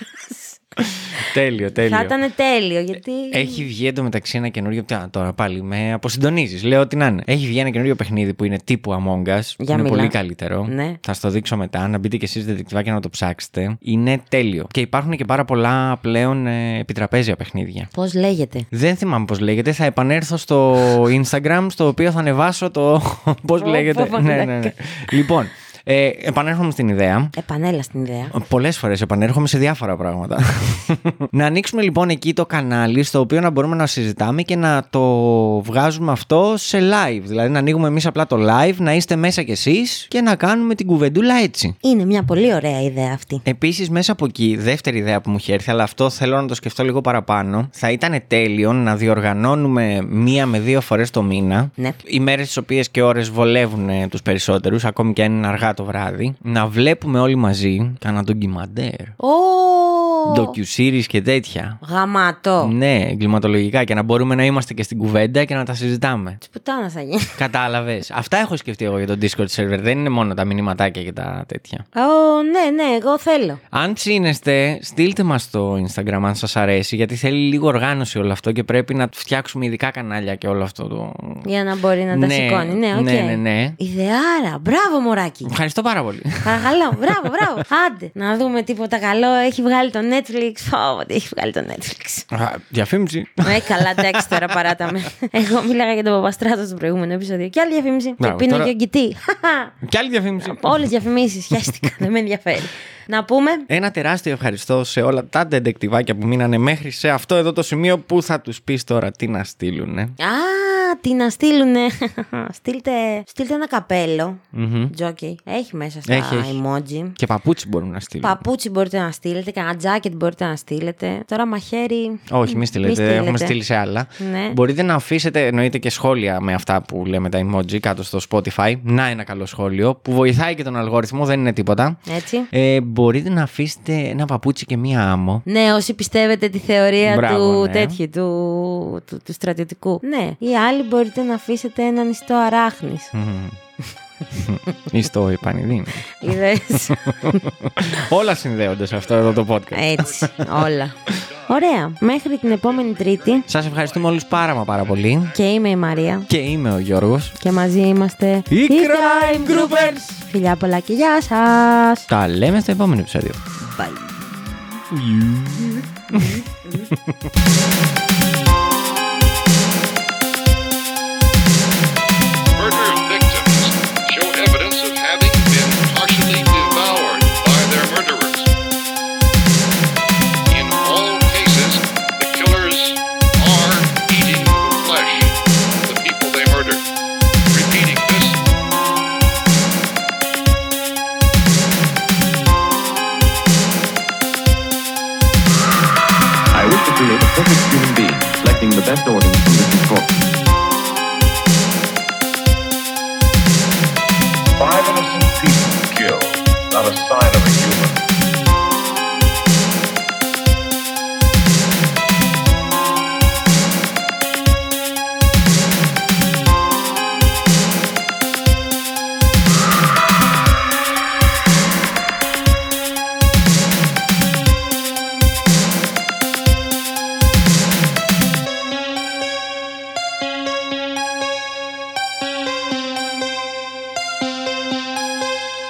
τέλειο, τέλειο. θα ήταν τέλειο, γιατί. Έχει βγει εντωμεταξύ ένα καινούριο. Α, τώρα πάλι με αποσυντονίζεις. Λέω ότι να είναι. Έχει βγει ένα καινούριο παιχνίδι που είναι τύπου Among Us. Για είναι μιλά. πολύ καλύτερο. Ναι. Θα στο δείξω μετά. Να μπείτε κι εσείς δεδεικτυβάκια να το ψάξετε. Είναι τέλειο. Και υπάρχουν και πάρα πολλά πλέον ε, επιτραπέζια παιχνίδια. Πώς λέγεται; Δεν θυμάμαι πώς λέγεται. Θα επανέλθω στο Instagram, στο οποίο θα ανεβάσω το. πώς Πω, λέγεται. πω, ναι, ναι, ναι. μαλάκα. λοιπόν, ε, επανέρχομαι στην ιδέα. Επανέλα στην ιδέα. Πολλές φορές επανέρχομαι σε διάφορα πράγματα. να ανοίξουμε λοιπόν εκεί το κανάλι στο οποίο να μπορούμε να συζητάμε και να το βγάζουμε αυτό σε live. Δηλαδή να ανοίγουμε εμείς απλά το live, να είστε μέσα κι εσείς και να κάνουμε την κουβεντούλα έτσι. Είναι μια πολύ ωραία ιδέα αυτή. Επίσης, μέσα από εκεί, δεύτερη ιδέα που μου έχει έρθει, αλλά αυτό θέλω να το σκεφτώ λίγο παραπάνω, θα ήταν τέλειο να διοργανώνουμε μία με δύο φορές το μήνα. Ναι. Οι μέρε τι οποίες και ώρες βολεύουν τους περισσότερους, ακόμη και αν είναι αργά το βράδυ, να βλέπουμε όλοι μαζί κανένα ντοκιμαντέρ. Ω! Docu-series και τέτοια. Γαμάτο. Ναι, εγκληματολογικά και να μπορούμε να είμαστε και στην κουβέντα και να τα συζητάμε. Τη πουτάνα θα γίνει. Κατάλαβες. Αυτά έχω σκεφτεί εγώ για το Discord server. Δεν είναι μόνο τα μηνυματάκια και τα τέτοια. Ω, ναι, ναι, εγώ θέλω. Αν ψήνεστε, στείλτε μας στο Instagram αν σας αρέσει, γιατί θέλει λίγο οργάνωση όλο αυτό και πρέπει να φτιάξουμε ειδικά κανάλια και όλο αυτό το. Για να μπορεί να τα Ναι, σηκώνει. Ναι, οκ. ναι, ναι, ναι. Ιδεάρα. Μπράβο, μωράκι. Ευχαριστώ πάρα πολύ. Παρακαλώ, μπράβο, μπράβο. Άντε, να δούμε τίποτα καλό. Έχει βγάλει το Netflix. Πω, τι έχει βγάλει το Netflix. Α, Διαφήμιση. Ε, καλά, εντάξει τώρα παράταμε. Εγώ μίλαγα για τον Παπαστράτο στο προηγούμενο επεισόδιο. Και άλλη διαφήμιση. Μπράβο, και πίνω τώρα- και ογκητή. Και άλλη διαφήμιση. Όλες διαφημίσεις. Χαίστηκα. Δεν με ενδιαφέρει. Να πούμε. Ένα τεράστιο ευχαριστώ σε όλα τα ντεντεκτιβάκια που μείνανε μέχρι σε αυτό εδώ το σημείο που θα τους πεις τώρα τι να στείλουν. Α, τι να στείλουνε. στείλτε, στείλτε ένα καπέλο. Τζόκι. Έχει μέσα στα Έχει, έχει. emoji. Και παπούτσι μπορούν να στείλουν. Παπούτσι μπορείτε να στείλετε, κανένα τζάκετ μπορείτε να στείλετε. Τώρα μαχαίρι. Όχι, μη στείλετε. στείλετε. Έχουμε στείλει σε άλλα. Ναι. Μπορείτε να αφήσετε εννοείται και σχόλια με αυτά που λέμε τα emoji κάτω στο Spotify. Να ένα καλό σχόλιο που βοηθάει και τον αλγόριθμο, δεν είναι τίποτα. Έτσι. Ε, μπορείτε να αφήσετε ένα παπούτσι και μία άμμο. Ναι, όσοι πιστεύετε τη θεωρία Μπράβο, του ναι. τέτοιου, του, του, του στρατιωτικού. Ναι. Ή άλλοι μπορείτε να αφήσετε έναν ιστό αράχνης. Ή στο επανειδήν. Είδες. Όλα συνδέονται σε αυτό εδώ το podcast. Έτσι. Όλα. Ωραία. Μέχρι την επόμενη Τρίτη. Σας ευχαριστούμε όλους πάρα μα πάρα πολύ. Και είμαι η Μαρία. Και είμαι ο Γιώργος. Και μαζί είμαστε Οι Crime Groupers. Φιλιά πολλά και γεια σας. Τα λέμε στο επόμενο επεισόδιο. Bye. Five innocent people killed. Not a sign of human.